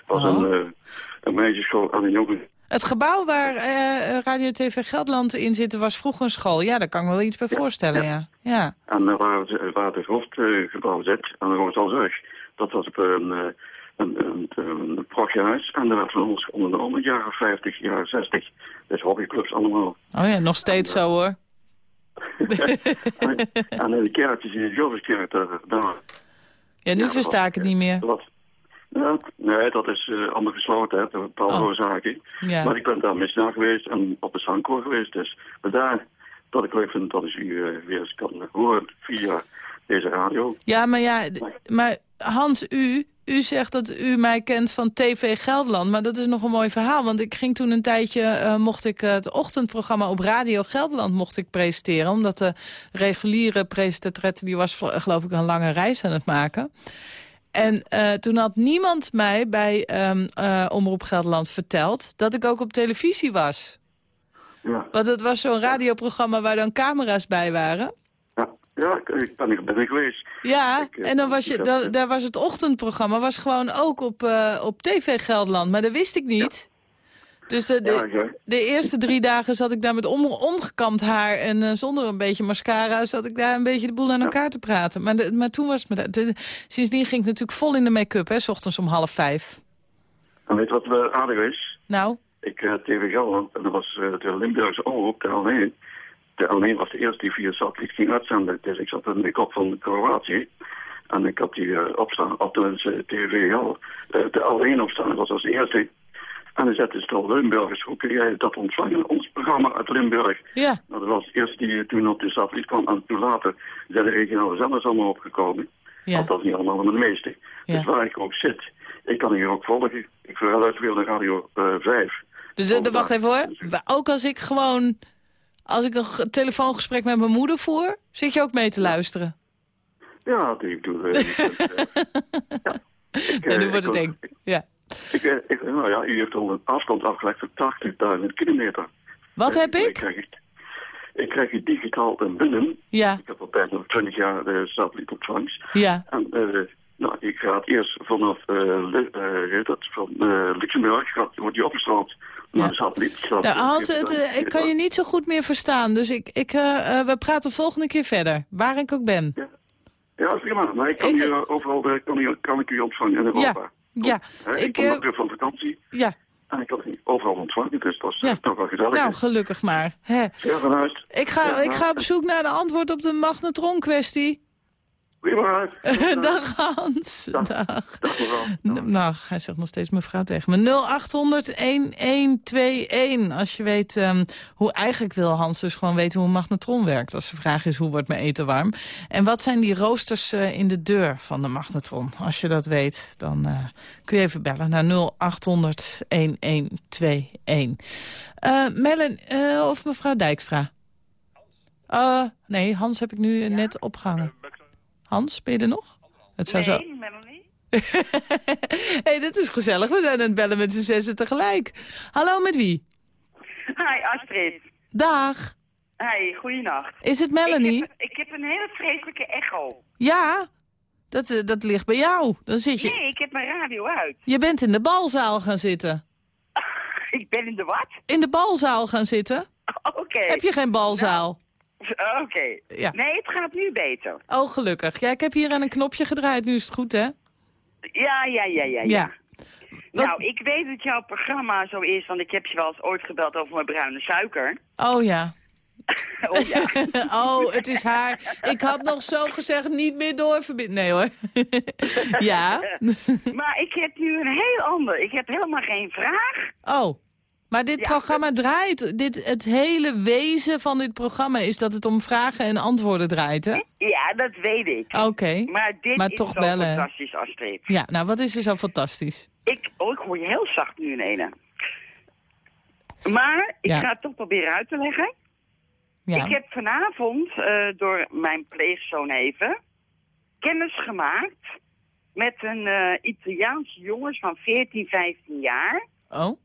was Oh. een, eh, een meisjesschool en een jongen. Het gebouw waar eh, Radio TV Geldland in zit, was vroeger een school. Ja, daar kan ik me wel iets bij voorstellen, ja. ja. En eh, waar, waar het hoofdgebouw zit, aan de Roosalzeg, dat was op een, eh, een, een, een, een proghuis. En daar werd van ons ondernomen, jaren 50, jaren 60. Dus hobbyclubs allemaal. Oh ja, nog steeds zo hoor. en, en in de kerkjes, in de Joriskerk, daar... Ja, nu Ja, versta ik het niet meer. Ja, nee, dat is eh, allemaal gesloten, hè, door bepaalde Oh. Maar ik ben daar misdaad geweest en op de zangkoor geweest. Dus vandaar dat ik leuk vind dat ik u eh, weer eens kan horen via deze radio. Ja, maar ja, maar Hans, u, u zegt dat u mij kent van TV Gelderland. Maar dat is nog een mooi verhaal. Want ik ging toen een tijdje, eh, mocht ik het ochtendprogramma op Radio Gelderland mocht ik presenteren. Omdat de reguliere presentatrice, die was geloof ik een lange reis aan het maken. En eh, toen had niemand mij bij ehm, eh, Omroep Gelderland verteld dat ik ook op televisie was. Ja, Want het was zo'n radioprogramma waar dan camera's bij waren. ja, ja ik, ben ben ik geweest. Ja, Ik, eh, en dan was je, da- daar was het ochtendprogramma was gewoon ook op, op TV Gelderland. Maar dat wist ik niet. Dus de, de, Ja, ja. de eerste drie dagen zat ik daar met on, ongekamd haar en eh, zonder een beetje mascara... zat ik daar een beetje de boel aan elkaar te praten. Maar, de- maar toen was het... me de- sindsdien ging ik natuurlijk vol in de make-up, hè, s ochtends om half vijf. En weet je wat uh, aardig is? Nou, Ik uh, TV Gelderland, en dat was uh, de Limburgse omroep, de L1. De L1 was de eerste die via satelliet ging uitzenden. Dus ik zat in de kop van Kroatië. En ik had die uh, opstaan, op de TV Gel, de L1 opstaan. Dat was als eerste. En dan zette ze al Limburgers, hoe kun jij dat ontvangen, ons programma uit Limburg? Ja. Dat was de eerste die toen op de satelliet kwam. En toen later zijn de regionale zenders allemaal opgekomen. Ja. Althans niet allemaal, maar de meeste. Ja. Dus waar ik ook zit, ik kan hier ook volgen. Ik verhuis weer naar Radio uh, 5. Dus uh, wacht even hoor. Ook als ik gewoon, als ik een telefoongesprek met mijn moeder voer, zit je ook mee te luisteren? Ja, ik doe... Uh, ja. Ik, nu wordt het eng. Ja. Ik, ik, nou ja, u heeft al een afstand afgelegd van 80.000 kilometer. Wat heb ik? Ik krijg het, ik krijg het digitaal en binnen. Ja. Ik heb al bijna nog 20 jaar de satellietontvangst. Ja. En uh, nou, ik ga het eerst vanaf uh, dat, van Luxemburg, gaat, wordt die opgestraald satelliet. Nou, Hans, het, ik kan je niet zo goed meer verstaan, dus ik, ik, uh, we praten volgende keer verder, waar ik ook ben. Ja, ja prima. Maar ik kan, ik, u, overal kan ik u ontvangen in Europa. Ja. Ja. ik, ik kom terug van vakantie. Ja. En ik kan overal ontvangen, dus dat is ja. toch wel gezellig. Nou, gelukkig maar. Hè. Ja, vanuit. Ik ga, ja, ik ga op zoek naar de antwoord op de magnetron-kwestie. Prima. Dag Hans. Dag. Dag. Dag mevrouw. Nou, hij zegt nog steeds mevrouw tegen me. 0800-1121. Als je weet um, hoe eigenlijk wil Hans dus gewoon weten hoe een magnetron werkt. Als de vraag is hoe wordt mijn eten warm. En wat zijn die roosters uh, in de deur van de magnetron? Als je dat weet, dan uh, kun je even bellen naar 0800-1121. Uh, Mellen of mevrouw Dijkstra? Uh, nee, Hans heb ik nu ja? net opgehangen. Hans, ben je er nog? Het zou zo... Melanie. hey, dit is gezellig. We zijn aan het bellen met z'n zessen tegelijk. Hallo, met wie? Hi, Astrid. Dag. Hi, goeienacht. Is het Melanie? Ik heb, ik heb een hele vreselijke echo. Ja, dat, eh, dat ligt bij jou. Dan zit je... Nee, ik heb mijn radio uit. Je bent in de balzaal gaan zitten. Ik ben in de wat? In de balzaal gaan zitten? Oké. Heb je geen balzaal? Oké. Ja. Nee, het gaat nu beter. Oh, gelukkig. Ja, ik heb hier aan een knopje gedraaid. Nu is het goed, hè? Ja, ja, ja, ja. ja. Ja. Nou, ik weet dat jouw programma zo is, want ik heb je wel eens ooit gebeld over mijn bruine suiker. Oh ja. Oh ja. oh, het is haar. Ik had nog zo gezegd niet meer doorverbinden. Nee hoor. ja. maar ik heb nu een heel ander. Ik heb helemaal geen vraag. Oh. Maar dit Ja, programma draait, dit, het hele wezen van dit programma is dat het om vragen en antwoorden draait, hè? Ja, dat weet ik. Oké. Maar dit Maar is toch fantastisch, Astrid. Ja, nou wat is er zo fantastisch? Ik, oh, ik hoor je heel zacht nu in ene. Maar ik Ja. ga het toch proberen uit te leggen. Ja. Ik heb vanavond eh, door mijn pleegzoon even kennis gemaakt met een eh Italiaanse jongens van 14, 15 jaar. Oh?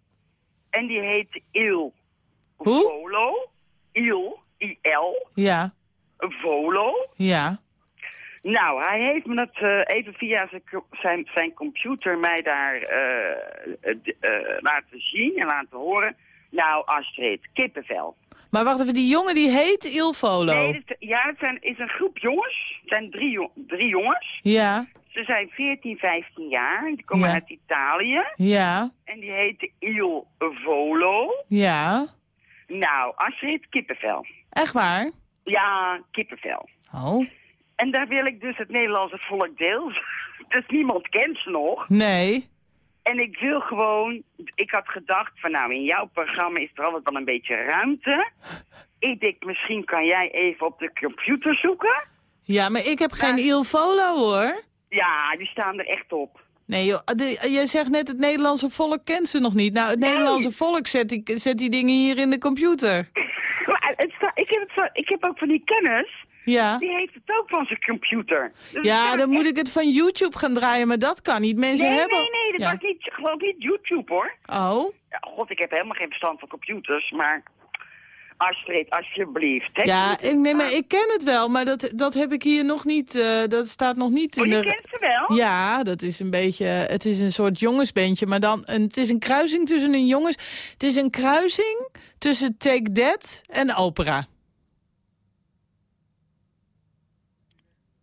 En die heet Il Hoe? Volo. Il, I-L, Ja. Volo. Ja. Nou, hij heeft me dat eh, even via zijn, zijn, computer mij daar eh, eh, laten zien en laten horen. Nou, Astrid, kippenvel. Maar wacht even, die jongen die heet Il Volo. Nee, ja, het zijn, is een groep jongens. Het zijn drie, drie jongens. Ja. Ze zijn 14, 15 jaar. Die komen Ja. uit Italië. Ja. En die heten Il Volo. Ja. Nou, Astrid, kippenvel. Echt waar? Ja, kippenvel. Oh. En daar wil ik dus het Nederlandse volk deels. Dus niemand kent ze nog. Nee. En ik wil gewoon... Ik had gedacht van nou, in jouw programma is er altijd wel een beetje ruimte. Ik denk, misschien kan jij even op de computer zoeken. Ja, maar ik heb geen Il Volo hoor. Ja, die staan er echt op. Nee joh, de- jij zegt net het Nederlandse volk kent ze nog niet. Nou, het Nederlandse volk zet die, zet die dingen hier in de computer. Maar het sta- ik, heb het zo, ik heb ook van die kennis. Ja. Die heeft het ook van zijn computer. Dus Ja, dan moet echt- ik het van YouTube gaan draaien, maar dat kan niet. Mensen Nee, hebben... nee, nee, dat Ja. was niet, geloof niet YouTube hoor. Oh, Ja, god, ik heb helemaal geen verstand van computers, maar... Astrid, alsjeblieft. hè. ja, ik, nee, maar ik ken het wel, maar dat, dat heb ik hier nog niet, eh, dat staat nog niet Oh, in je de... kent ze wel? Ja, dat is een beetje, het is een soort jongensbandje, maar dan, een, het is een kruising tussen een jongens... Het is een kruising tussen Take That en opera.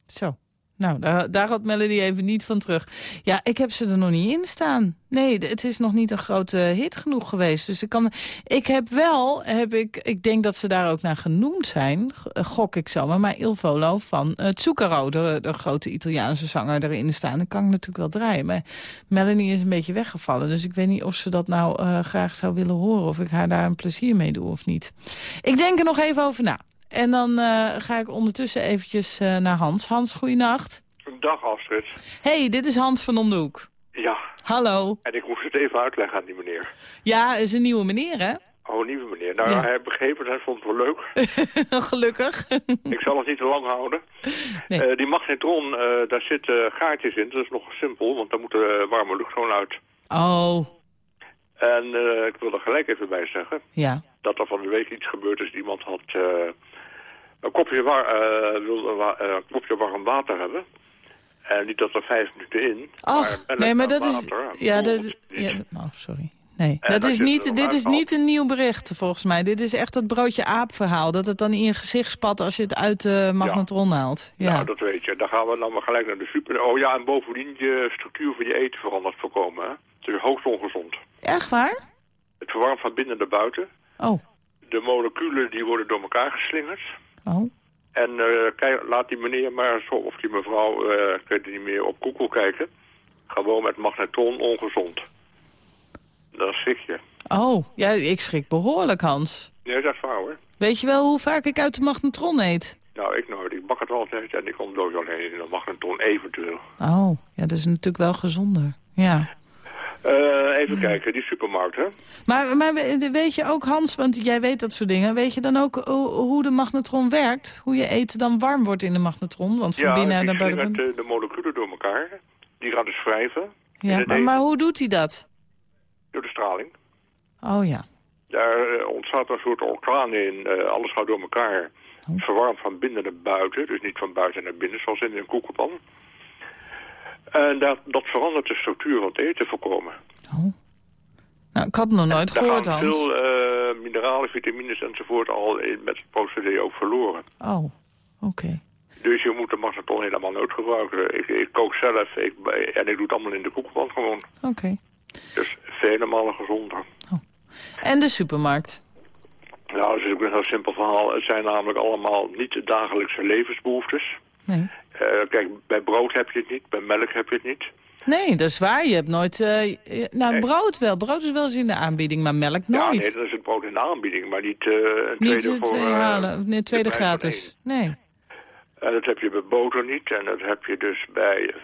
Zo. Nou, daar, daar had Melody even niet van terug. Ja, ik heb ze er nog niet in staan. Nee, het is nog niet een grote hit genoeg geweest. Dus ik kan. Ik heb wel, heb ik, ik denk dat ze daar ook naar genoemd zijn. Gok ik zomaar. Maar Il Volo van uh, de, grote Italiaanse zanger, erin staan. Dan kan ik natuurlijk wel draaien. Maar Melanie is een beetje weggevallen. Dus ik weet niet of ze dat nou eh, graag zou willen horen. Of ik haar daar een plezier mee doe of niet. Ik denk er nog even over na. En dan eh, ga ik ondertussen eventjes eh, naar Hans. Hans, goeienacht. Dag Astrid. hey, dit is Hans van Om de Hoek. Ja, Hallo. en ik moest het even uitleggen aan die meneer. Ja, is een nieuwe meneer, hè? Oh, nieuwe meneer. Nou, Ja. hij heeft begrepen, hij vond het wel leuk. Gelukkig. ik zal het niet te lang houden. Nee. Eh, die magnetron, daar zitten gaatjes in. Dat is nog simpel, want daar moet de warme lucht gewoon uit. Oh, En ik wil er gelijk even bij zeggen ja. dat er van de week iets gebeurd is. Iemand had een, kopje war, eh, eh, een kopje warm water hebben. En niet dat er vijf minuten in. Ach, maar nee, maar dat is... Ja, dat, ja, oh, sorry. Nee, En dat is, niet, dit is niet een nieuw bericht, volgens mij. Dit is echt dat broodje aap-verhaal. Dat het dan in je gezicht spat als je het uit de magnetron haalt. Ja. Nou, dat weet je. Dan gaan we dan maar gelijk naar de super. Oh ja, en bovendien je structuur van je eten verandert voorkomen. Hè? Het is hoogst ongezond. Echt waar? Het verwarmt van binnen naar buiten. Oh, De moleculen die worden door elkaar geslingerd. Oh. En eh, kijk, laat die meneer maar zo, of die mevrouw, eh, ik weet het niet meer, op Google kijken. Gewoon met magnetron ongezond. Dan schrik je. Oh, ja, ik schrik behoorlijk, Hans. Nee, dat is waar hoor. Weet je wel hoe vaak ik uit de magnetron eet? Nou, ik nooit. Ik bak het altijd en ik kom dood alleen in de magnetron eventueel. Oh, ja, dat is natuurlijk wel gezonder. Ja. Eh, even kijken, die supermarkt, hè? Maar, maar we- weet je ook, Hans, want jij weet dat soort dingen... weet je dan ook ho- hoe de magnetron werkt? Hoe je eten dan warm wordt in de magnetron? Want van ja, binnen naar buiten... slingert de, de moleculen door elkaar. Die gaan dus wrijven Ja, maar, maar hoe doet hij dat? door de straling. Oh ja. Daar eh, ontstaat een soort orkaan in. Eh, alles gaat door elkaar. Oh. Verwarmd van binnen naar buiten. Dus niet van buiten naar binnen, zoals in een koekenpan. En dat, dat verandert de structuur van het eten voorkomen. Nou, ik had het nog nooit Daar gehoord, gaan Hans. veel eh, mineralen, vitamines enzovoort al in, met het procedé ook verloren. Oh, oké. Dus je moet de magnetron helemaal nooit gebruiken. Ik, ik kook zelf ik, en ik doe het allemaal in de koekenpan gewoon. Oké. Dus vele malen gezonder. En de supermarkt? Nou, dat is ook een heel simpel verhaal. Het zijn namelijk allemaal niet de dagelijkse levensbehoeftes. Nee. Eh, kijk, bij brood heb je het niet, bij melk heb je het niet. Nee, dat is waar. Je hebt nooit... eh, nou, brood wel. Brood is wel eens in de aanbieding, maar melk Ja, nooit. nee, dat is het brood in de aanbieding, maar niet eh, een Niet tweede voor... twee eh, halen. Nee, tweede gratis. Nee. En dat heb je bij boter niet. En dat heb je dus bij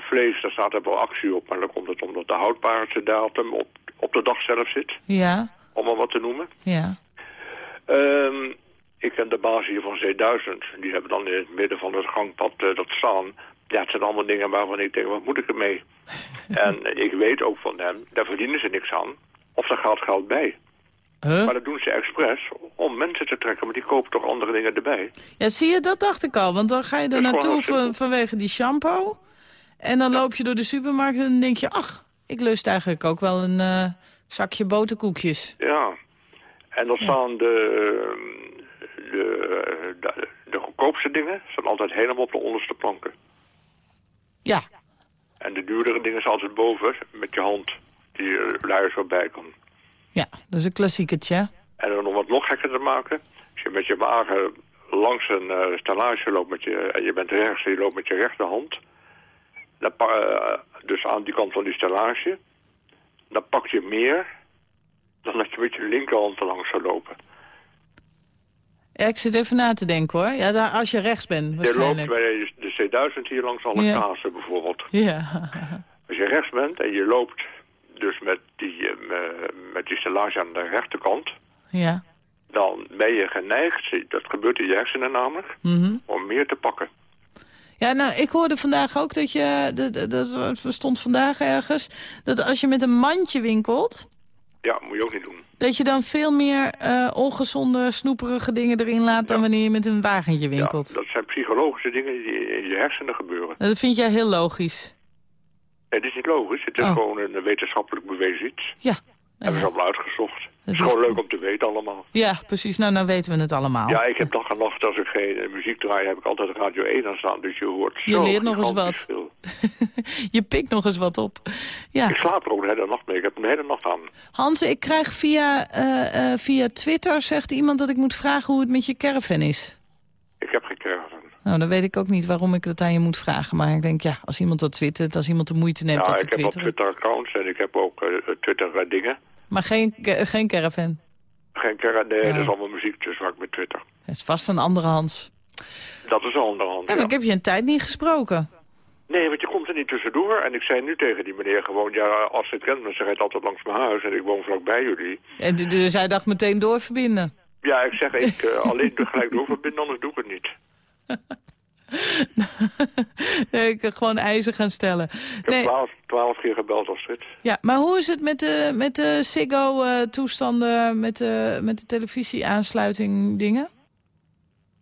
vlees, daar staat er wel actie op. Maar dan komt het omdat de houdbaarste datum op, op de dag zelf zit. Ja, Om maar wat te noemen. ja. Ehm, ik ken de baas hier van C1000. Die hebben dan in het midden van het gangpad eh, dat staan. Ja, het zijn allemaal dingen waarvan ik denk, wat moet ik ermee? en ik weet ook van hem, daar verdienen ze niks aan. Of daar gaat geld bij. Huh? Maar dat doen ze expres om mensen te trekken. Maar die kopen toch andere dingen erbij. Ja, zie je, dat dacht ik al. Want dan ga je er naartoe van, vanwege die shampoo. En dan loop je door de supermarkt en dan denk je... ach, ik lust eigenlijk ook wel een eh, zakje boterkoekjes. Ja. En dan staan de, de, de, de goedkoopste dingen staan altijd helemaal op de onderste planken. Ja. En de duurdere dingen zijn altijd boven met je hand die je luiers voorbij kan. Ja, dat is een klassiekertje. En om wat nog gekker te maken, als je met je wagen langs een eh stellage loopt met je, en je bent rechts en je loopt met je rechterhand, dan eh, dus aan die kant van die stellage, dan pak je meer dan dat je met je linkerhand er langs zou lopen. Ja, ik zit even na te denken hoor. Ja, daar, als je rechts bent Je loopt waarschijnlijk. bij de C1000 hier langs alle Ja. kazen bijvoorbeeld. Ja. Als je rechts bent en je loopt dus met die, me- met die stellage aan de rechterkant, ja. dan ben je geneigd, dat gebeurt in je hersenen namelijk, Mhm. om meer te pakken. Ja, nou, ik hoorde vandaag ook dat je, dat, dat, dat stond vandaag ergens, dat als je met een mandje winkelt, Ja, moet je ook niet doen. dat je dan veel meer eh, ongezonde, snoeperige dingen erin laat dan wanneer je met een wagentje winkelt. Ja, dat zijn psychologische dingen die in je hersenen gebeuren. Dat vind jij heel logisch. Het is niet logisch, het is Oh. gewoon een wetenschappelijk bewezen iets. Ja. Hebben ze allemaal uitgezocht. Het is gewoon leuk om te weten allemaal. Ja, precies. Nou, nou weten we het allemaal. Ja, ik heb dag en nacht, als ik geen muziek draai, heb ik altijd Radio 1 aan staan. Dus je hoort Je leert nog eens wat. Je pikt nog eens wat op. Ja. Ik slaap er ook de hele nacht mee. Ik heb hem de hele nacht aan. Hans, ik krijg via, eh, eh, via Twitter, zegt iemand dat ik moet vragen hoe het met je caravan is. Ik heb geen caravan. Nou, dan weet ik ook niet waarom ik dat aan je moet vragen. Maar ik denk, ja, als iemand dat twittert, als iemand de moeite neemt Ja, dat te ik heb twitteren. Twitter-accounts en ik heb ook eh, Twitter-dingen. Maar geen, ca- geen caravan. Geen caravan, nee, Ja. dat is allemaal muziek dus ik met Twitter. Dat is vast een andere Hans. Dat is een andere hand, Ja, maar ja. ik heb je een tijd niet gesproken. Nee, want je komt er niet tussendoor. En ik zei nu tegen die meneer gewoon, ja, als ze het kent, dan ze rijdt altijd langs mijn huis en ik woon vlakbij jullie. En dus hij dacht meteen doorverbinden. Ja, ik zeg, ik eh, alleen tegelijk doorverbinden, anders doe ik het niet. Nee, ik kan gewoon eisen gaan stellen. Ik heb Nee, twaalf, twaalf keer gebeld als het. ja, maar hoe is het met de, met de Ziggo-toestanden, met, de, met de televisieaansluiting dingen?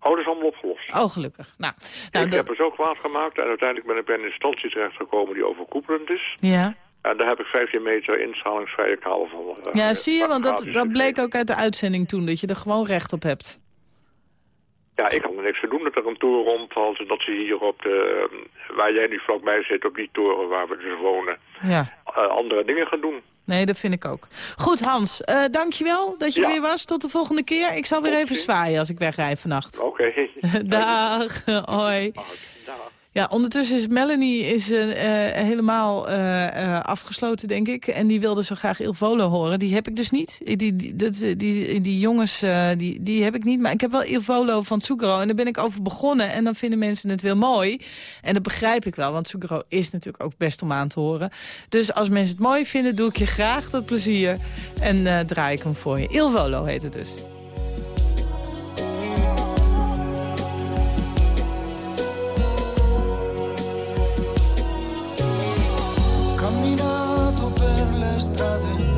Oh, dat is allemaal opgelost. Oh, gelukkig. Nou, nou ik dat- heb er zo kwaad gemaakt en uiteindelijk ben ik bij een instantie terechtgekomen die overkoepelend is. ja. En daar heb ik 15 meter instralingsvrije kabel van. ja, zie je, want dat, dat bleek ook uit de uitzending toen, dat je er gewoon recht op hebt. Ja, ik kan er niks aan doen dat er een toren omvalt en dat ze hier op de, eh, waar jij nu vlakbij zit, op die toren waar we dus wonen, Ja, eh, andere dingen gaan doen. nee, dat vind ik ook. Goed, Hans, eh dankjewel dat je Ja. weer was. Tot de volgende keer. Ik zal weer even zwaaien als ik wegrij vannacht. Oké. Dag, hoi. Ja, ondertussen is Melanie is, eh, eh, helemaal eh, afgesloten, denk ik. En die wilde zo graag Il Volo horen. Die heb ik dus niet. Die, die, dat, die, die jongens, die, die heb ik niet. Maar ik heb wel Il Volo van Tsukaro. En daar ben ik over begonnen. En dan vinden mensen het wel mooi. En dat begrijp ik wel. Want Tsukaro is natuurlijk ook best om aan te horen. Dus als mensen het mooi vinden, doe ik je graag dat plezier. En draai ik hem voor je. Il Volo heet het dus. Strade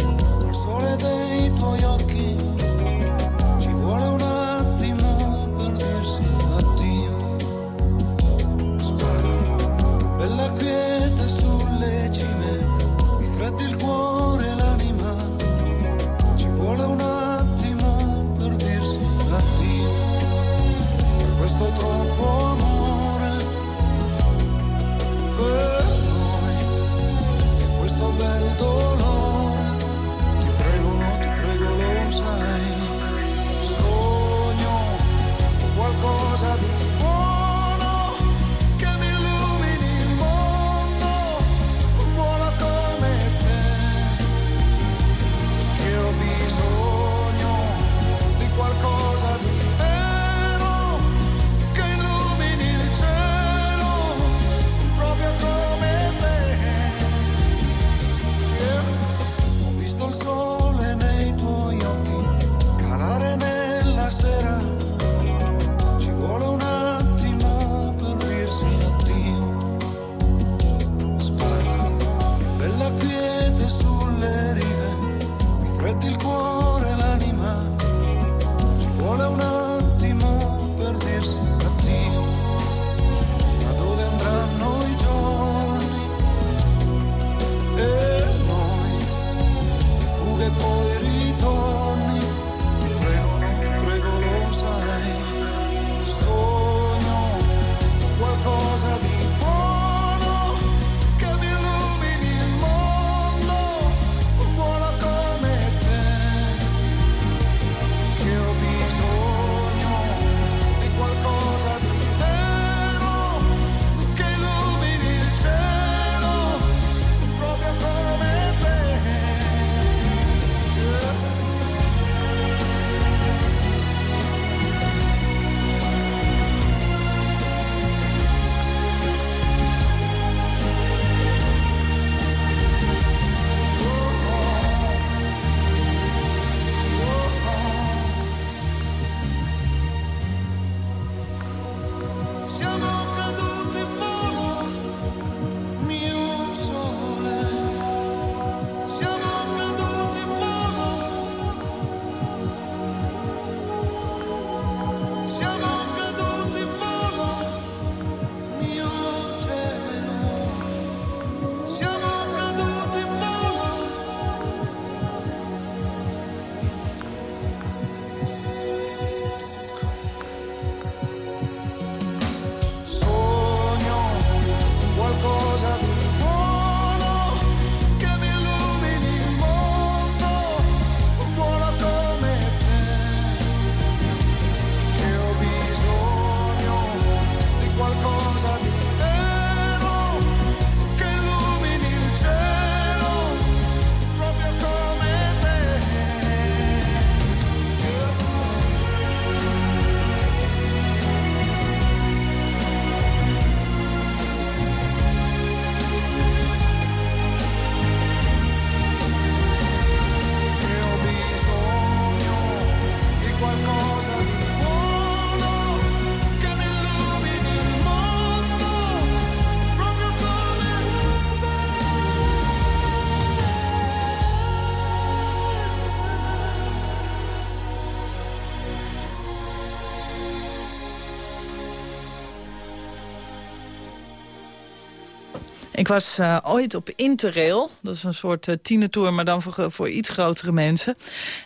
Ik was eh, ooit op Interrail. Dat is een soort uh, tienertour, maar dan voor, voor iets grotere mensen.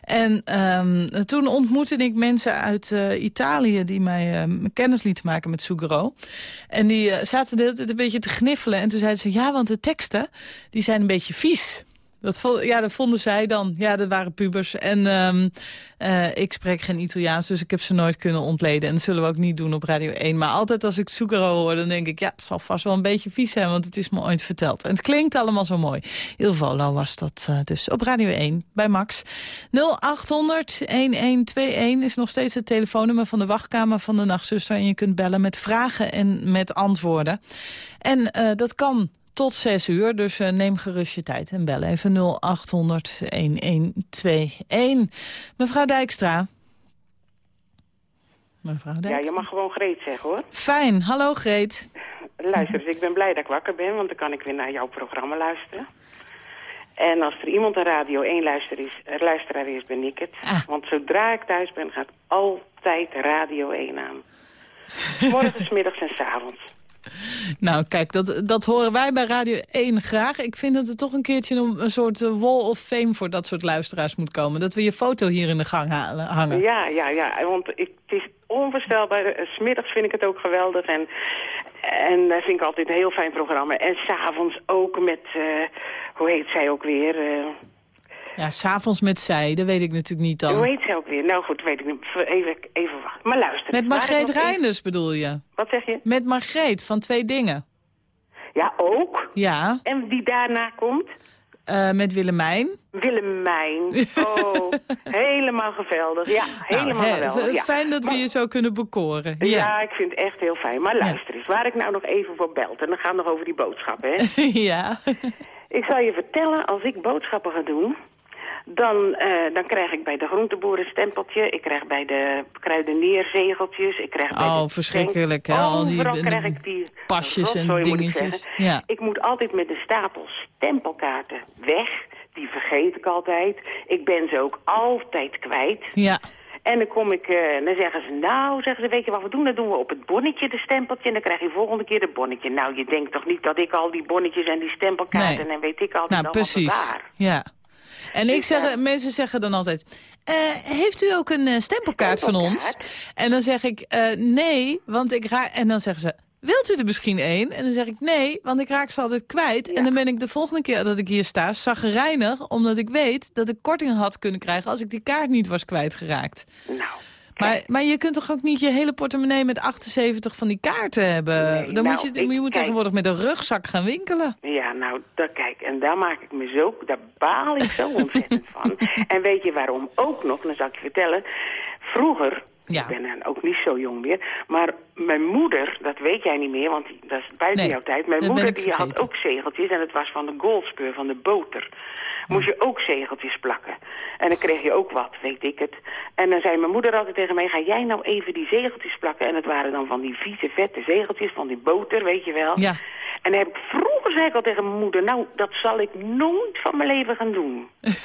En ehm, toen ontmoette ik mensen uit eh, Italië... die mij kennis lieten maken met Sugaro. En die zaten de hele tijd een beetje te gniffelen. En toen zeiden ze, ja, want de teksten die zijn een beetje vies. Dat, ja, dat vonden zij dan. Ja, dat waren pubers. En ehm, eh, ik spreek geen Italiaans, dus ik heb ze nooit kunnen ontleden. En dat zullen we ook niet doen op Radio 1. Maar altijd als ik Zucchero hoor, dan denk ik... ja, het zal vast wel een beetje vies zijn, want het is me ooit verteld. En het klinkt allemaal zo mooi. Il Volo was dat eh, dus op Radio 1 bij Max. 0800-1121 is nog steeds het telefoonnummer van de wachtkamer van de Nachtzuster. En je kunt bellen met vragen en met antwoorden. En eh, dat kan tot 6 uur, dus eh, neem gerust je tijd en bel even 0800-1121. Mevrouw Dijkstra. Mevrouw Ja, Dijkstra. je mag gewoon Greet zeggen hoor. Fijn, hallo Greet. Luister eens, ik ben blij dat ik wakker ben, want dan kan ik weer naar jouw programma luisteren. En als er iemand een Radio 1 luister is, eh, luisteraar is, ben ik het. Want zodra ik thuis ben, gaat altijd Radio 1 aan. Morgens, middags en s avonds. Nou, kijk, dat, dat horen wij bij Radio 1 graag. Ik vind dat er toch een keertje een, een soort eh, wall of fame voor dat soort luisteraars moet komen. Dat we je foto hier in de gang halen, hangen. Ja, ja, ja, want ik, het is onvoorstelbaar. Eh, Smiddags vind ik het ook geweldig en, en dat vind ik altijd een heel fijn programma. En s'avonds ook met, eh, hoe heet zij ook weer... eh, Ja, s'avonds met zij, dat weet ik natuurlijk niet Hoe dan. heet zij ook weer? Nou goed, weet ik niet. Even, even wachten. Maar luister. Met Margreet Reinders bedoel je? Wat zeg je? Met Margreet van Twee Dingen. Ja, ook. Ja. En die daarna komt? Eh, met Willemijn. Willemijn. Oh, helemaal geweldig. Ja, helemaal Nou, hè, geweldig. Ja. Fijn dat we je zo kunnen bekoren. Ja. Ja. ik vind het echt heel fijn. Maar luister eens, waar ik nou nog even voor belt. En dan gaan we nog over die boodschappen, hè. ja. Ik zal je vertellen, als ik boodschappen ga doen... Dan, eh, dan krijg ik bij de groenteboer een stempeltje. Ik krijg bij de kruidenier zegeltjes. Ik krijg bij Oh, de verschrikkelijk, hè, al die- de- krijg ik die pasjes en ik dingetjes. zeggen. Ja. Ik moet altijd met een stapel stempelkaarten weg. Die vergeet ik altijd. Ik ben ze ook altijd kwijt. Ja. En dan kom ik, en dan zeggen ze, nou, zeggen ze, weet je wat we doen? Dan doen we op het bonnetje de stempeltje en dan krijg je volgende keer de bonnetje. Nou, je denkt toch niet dat ik al die bonnetjes en die stempelkaarten Nee. en weet ik altijd Nou, precies. bewaar. Ja. En ik zeg, mensen zeggen dan altijd... eh, heeft u ook een eh, stempelkaart van ons? En dan zeg ik, eh, nee, want ik raak... En dan zeggen ze, wilt u er misschien één? En dan zeg ik, nee, want ik raak ze altijd kwijt. En dan ben ik de volgende keer dat ik hier sta zagrijnig... omdat ik weet dat ik korting had kunnen krijgen... als ik die kaart niet was kwijtgeraakt. Nou. Maar, maar je kunt toch ook niet je hele portemonnee met 78 van die kaarten hebben? dan nou, moet je, ik- je moet tegenwoordig met een rugzak gaan winkelen. Ja, nou, dat, kijk, en daar maak ik me zo, daar baal ik zo ontzettend van. En weet je waarom ook nog? Dan zal ik je vertellen. Vroeger, ik ben dan ook niet zo jong meer, maar mijn moeder, dat weet jij niet meer, want dat is buiten Nee, jouw tijd. Mijn moeder ik die had ook zegeltjes en het was van de Goldspur, van de boter. Moest je ook zegeltjes plakken. En dan kreeg je ook wat, weet ik het. En dan zei mijn moeder altijd tegen mij, ga jij nou even die zegeltjes plakken? En het waren dan van die vieze, vette zegeltjes, van die boter, weet je wel. Ja. En dan heb ik vroeger zei ik al tegen mijn moeder, nou, dat zal ik nooit van mijn leven gaan doen.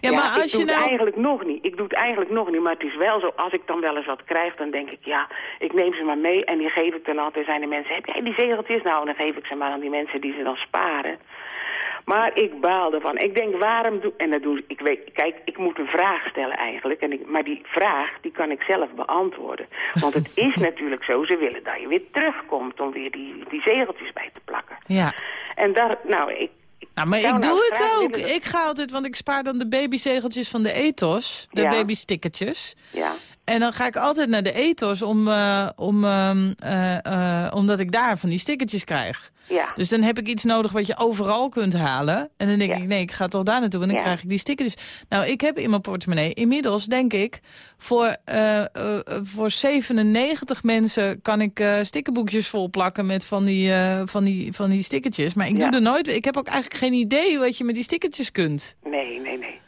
Ja, maar ik als doe je het nou... eigenlijk nog niet. Ik doe het eigenlijk nog niet, maar het is wel zo, als ik dan wel eens wat krijg, dan denk ik, ja, ik neem ze maar mee en die geef ik dan altijd aan de mensen. Heb jij die zegeltjes? Nou, dan geef ik ze maar aan die mensen die ze dan sparen. Maar ik baal ervan. Ik denk, waarom doe... En dat doe ik... weet, kijk, ik moet een vraag stellen eigenlijk. En ik, maar die vraag, die kan ik zelf beantwoorden. Want het is natuurlijk zo, ze willen dat je weer terugkomt... om weer die, die zegeltjes bij te plakken. Ja. En daar, nou, ik... Nou, maar ik nou doe het ook. Ik ga altijd, want ik spaar dan de babyzegeltjes van de ethos. De Ja. babystickertjes. Ja. En dan ga ik altijd naar de ethos om, eh, om, ehm, eh, eh, omdat ik daar van die stickertjes krijg. Ja. Dus dan heb ik iets nodig wat je overal kunt halen. En dan denk ik, nee, ik ga toch daar naartoe en dan Ja. krijg ik die stickertjes. Nou, ik heb in mijn portemonnee inmiddels, denk ik, voor, voor 97 mensen kan ik stickerboekjes vol plakken met van die, van die, van die stickertjes. Maar ik doe er nooit, ik heb ook eigenlijk geen idee wat je met die stickertjes kunt. Nee, nee, nee.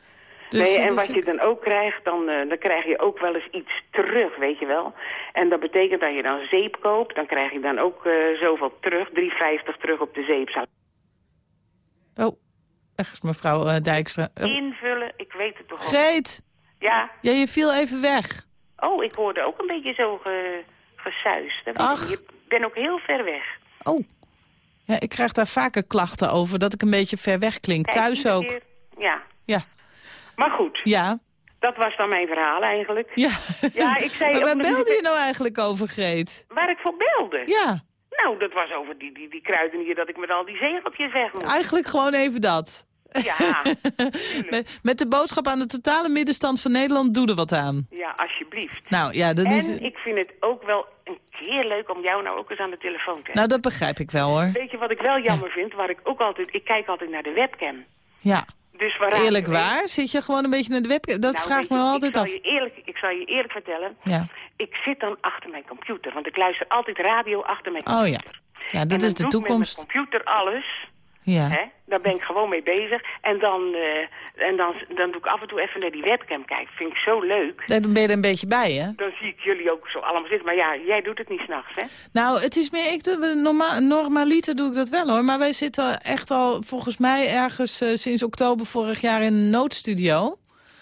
Dus nee, en wat je dan ook krijgt, dan, eh, dan krijg je ook wel eens iets terug, weet je wel. En dat betekent dat je dan zeep koopt, dan krijg je dan ook eh, zoveel terug, 3,50 terug op de zeep. Zou Oh, ergens mevrouw eh, Dijkstra. Invullen, ik weet het toch ook. Greet, Ja, ja, je viel even weg. oh, ik hoorde ook een beetje zo ge, ik Ach. Je bent ook heel ver weg. Oh. Ja, ik krijg daar vaker klachten over, dat ik een beetje ver weg klink. Kijk, Thuis ook. keer- Ja, Ja. Maar goed, Ja. dat was dan mijn verhaal eigenlijk. Ja. Ja, ik zei... Maar waar belde je nou eigenlijk over, Greet? Waar ik voor belde? Ja, Nou, dat was over die, die, die kruidenier dat ik met al die zegeltjes weg moest. eigenlijk gewoon even dat. Ja, met, met de boodschap aan de totale middenstand van Nederland, doe er wat aan. ja, alsjeblieft. Nou ja, dat en is... ik vind het ook wel een keer leuk om jou nou ook eens aan de telefoon te hebben. Nou, dat begrijp ik wel hoor. Weet je wat ik wel jammer vind? Waar ik ook altijd... Ik kijk altijd naar de webcam. Ja. Dus Eerlijk waar? Zit je gewoon een beetje naar de webcam? Dat Nou, vraag ik me altijd ik af. Je eerlijk, ik zal je eerlijk vertellen. Ja. Ik zit dan achter mijn computer. Want ik luister altijd radio achter mijn Oh computer. ja. Ja, En dat is de doe ik toekomst. met mijn computer alles. Ja. Hè? Daar ben ik gewoon mee bezig. En, dan, eh, en dan, dan doe ik af en toe even naar die webcam kijken. Vind ik zo leuk. Daar ben je er een beetje bij, hè? Dan zie ik jullie ook zo allemaal zitten. Maar ja, jij doet het niet s'nachts, hè? Nou, het is meer, ik doe, norma normaliter doe ik dat wel hoor. Maar wij zitten echt al volgens mij ergens eh, sinds oktober vorig jaar in een noodstudio.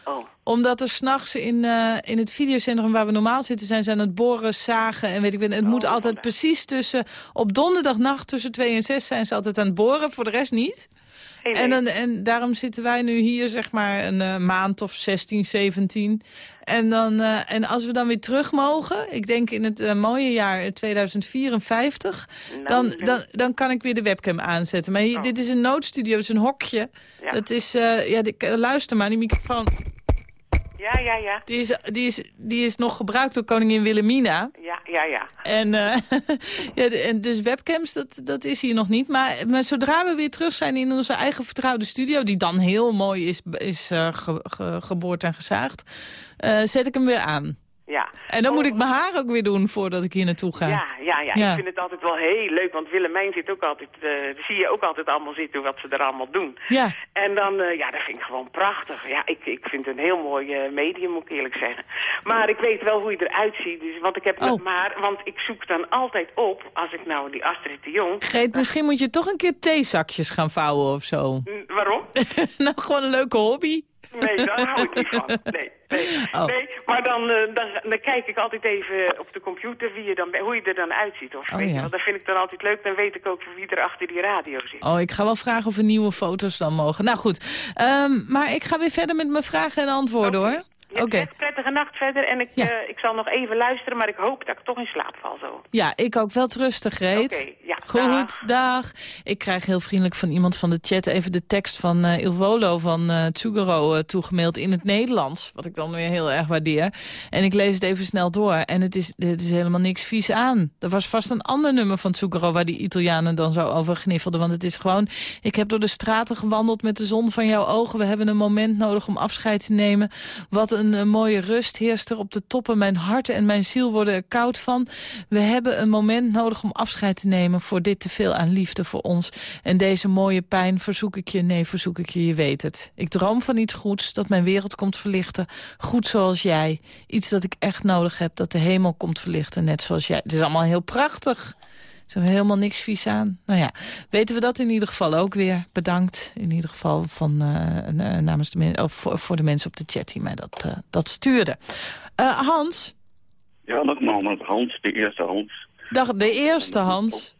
Oh. Omdat er s'nachts in, eh, in het videocentrum waar we normaal zitten... zijn ze aan het boren, zagen en weet ik wel. Het moet altijd precies tussen... Op donderdagnacht tussen 2 en 6 zijn ze altijd aan het boren, voor de rest niet. En, dan, en daarom zitten wij nu hier zeg maar een eh, maand of 16, 17. En, dan, eh, en als we dan weer terug mogen, ik denk in het mooie jaar 2054... dan, dan, dan kan ik weer de webcam aanzetten. Maar hier, dit is een noodstudio, het is een hokje. Dat is, ja, luister maar, die microfoon... Ja, ja, ja. Die is, die, is, die is nog gebruikt door koningin Wilhelmina. Ja, ja, ja. En, eh, ja, en dus webcams, dat, dat is hier nog niet. Maar, maar zodra we weer terug zijn in onze eigen vertrouwde studio... die dan heel mooi is, is eh, ge- ge- geboord en gezaagd... eh, zet ik hem weer aan. Ja. En dan moet ik mijn haar ook weer doen voordat ik hier naartoe ga. Ja, ja, ja, Ja. Ik vind het altijd wel heel leuk, want Willemijn zit ook altijd, eh zie je ook altijd allemaal zitten wat ze er allemaal doen. Ja. En dan, eh, ja, dat vind ik gewoon prachtig. Ja, ik, ik vind het een heel mooi eh, medium, moet ik eerlijk zeggen. Maar ik weet wel hoe je eruit ziet, dus, want ik heb Oh. maar, want ik zoek dan altijd op, als ik nou die Astrid de Jong... Misschien moet je toch een keer theezakjes gaan vouwen of zo. Waarom? nou, gewoon een leuke hobby. Nee, daar hou ik niet van. Nee, nee, Oh. nee maar dan, eh, dan, dan kijk ik altijd even op de computer wie je dan, hoe je er dan uitziet. Of, Oh, weet je, want dat vind ik dan altijd leuk. Dan weet ik ook wie er achter die radio zit. Oh, ik ga wel vragen of er nieuwe foto's dan mogen. Nou goed, Ehm, maar ik ga weer verder met mijn vragen en antwoorden hoor. Oké. prettige nacht verder en ik, Ja. eh, ik zal nog even luisteren, maar ik hoop dat ik toch in slaap val zo. Ja, ik ook. Wel rustig, Greet. Oké, ja, Goed, dag. Ik krijg heel vriendelijk van iemand van de chat even de tekst van eh Ilvolo van eh, toegemaild in het Nederlands. Wat ik dan weer heel erg waardeer. En ik lees het even snel door. En het is, het is helemaal niks vies aan. Er was vast een ander nummer van Tsugaro waar die Italianen dan zo over gniffelden. Want het is gewoon, ik heb door de straten gewandeld met de zon van jouw ogen. We hebben een moment nodig om afscheid te nemen. Wat een, eh, mooie rust heerst er op de toppen. Mijn hart en mijn ziel worden er koud van. We hebben een moment nodig om afscheid te nemen voor dit te veel aan liefde voor ons. En deze mooie pijn verzoek ik je, nee verzoek ik je, je weet het. Ik droom van iets goeds dat mijn wereld komt verlichten. Goed zoals jij. Iets dat ik echt nodig heb, dat de hemel komt verlichten, net zoals jij. Het is allemaal heel prachtig. Is helemaal niks vies aan. Nou ja, weten we dat in ieder geval ook weer. Bedankt in ieder geval van, eh, eh, namens de of voor, voor de mensen op de chat die mij dat, eh, dat stuurden. Hans, Ja, nogmaals, met Hans, de eerste Hans. dag, de eerste Hans.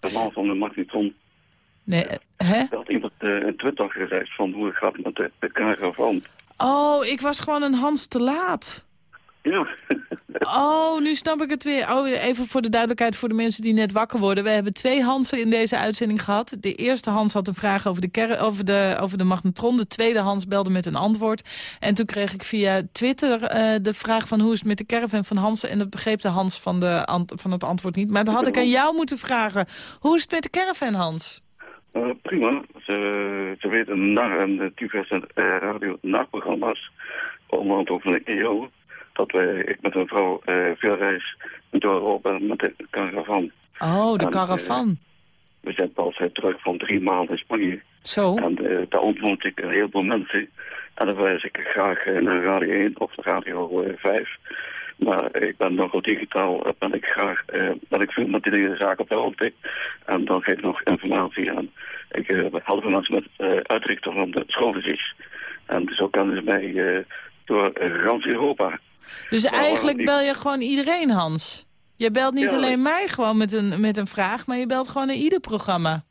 De man van de magnetron. Nee, hè? Dat iemand uh, in Twitter gezegd van hoe het gaat met de, de caravan. Oh, ik was gewoon een Hans te laat. Ja. Oh, nu snap ik het weer. Oh, even voor de duidelijkheid voor de mensen die net wakker worden. We hebben twee Hansen in deze uitzending gehad. De eerste Hans had een vraag over de, over de, over de magnetron. De tweede Hans belde met een antwoord. En toen kreeg ik via Twitter uh, de vraag van hoe is het met de caravan van Hans. En dat begreep de Hans van, de van het antwoord niet. Maar dan had ik aan jou moeten vragen. Hoe is het met de caravan, Hans? Uh, prima. Ze, ze weten na en diverse uh, radio-naprogramma's, onder andere van de EO, dat wij, ik met een vrouw uh, veel reis door Europa met de caravan. Oh, de caravan. En, we zijn pas terug van drie maanden in Spanje. Zo. En daar ontmoet ik een heleboel mensen. En dan wijs ik graag naar Radio 1 of Radio 5. Maar ik ben nogal digitaal, ben ik graag, uh, ben ik veel met die zaken op de hoogte. En dan geef ik nog informatie aan. Ik uh, help mensen met uitrichten van de schoolmuziek. En zo kennen ze mij door gans Europa. Dus maar eigenlijk bel je gewoon iedereen, Hans? Je belt niet ja, alleen ik... mij gewoon met een, met een vraag, maar je belt gewoon naar ieder programma.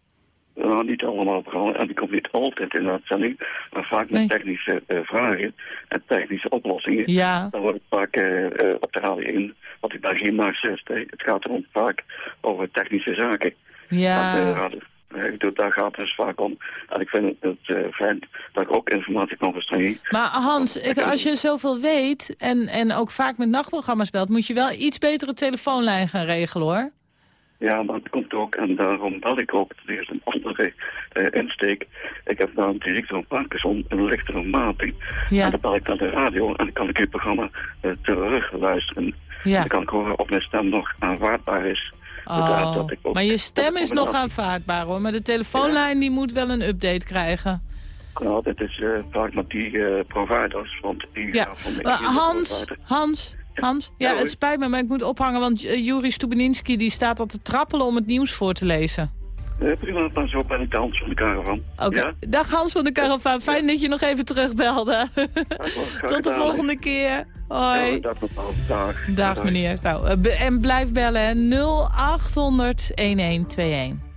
Nou, niet allemaal programma's. En die komt niet altijd in de uitzending. Maar vaak met nee. technische uh, vragen en technische oplossingen. Ja. Dan wordt het vaak uh, uh, op de radio in. Want ik ben geen marxist. Hè. Het gaat erom vaak over technische zaken. Ja. Want, Eh, Ik doe, daar gaat het dus vaak om. En ik vind het eh, fijn dat ik ook informatie kan verstrengen. Maar Hans, ik, als je zoveel weet en, en ook vaak met nachtprogramma's belt... moet je wel iets betere telefoonlijn gaan regelen, hoor. Ja, maar het komt ook, en daarom bel ik ook, het is een andere eh, insteek. Ik heb nou een ziekte van Parkinson, een lichtere mating. Ja. En dan bel ik naar de radio en dan kan ik het programma eh, terug luisteren. Ja. Dan kan ik horen of mijn stem nog aanvaardbaar is. Oh, dat ik ook- maar je dat stem is nog aanvaardbaar, hoor. Maar de telefoonlijn die moet wel een update krijgen. Nou, dit is eh vaak met die eh, providers, want die Ja, Hans. Hans, Hans. Ja, Ja, het spijt me, maar ik moet ophangen, want uh, Juri Stubenitski die staat al te trappelen om het nieuws voor te lezen. Eh, prima, zo ben ik de Hans van de Caravan. Oké, Ja? dag Hans van de Caravan. Fijn dat je nog even terugbelde. Tot de volgende keer. Hoi. Ja, dag. Dag. Dag meneer. Nou, eh, en blijf bellen, hè. 0800 1121.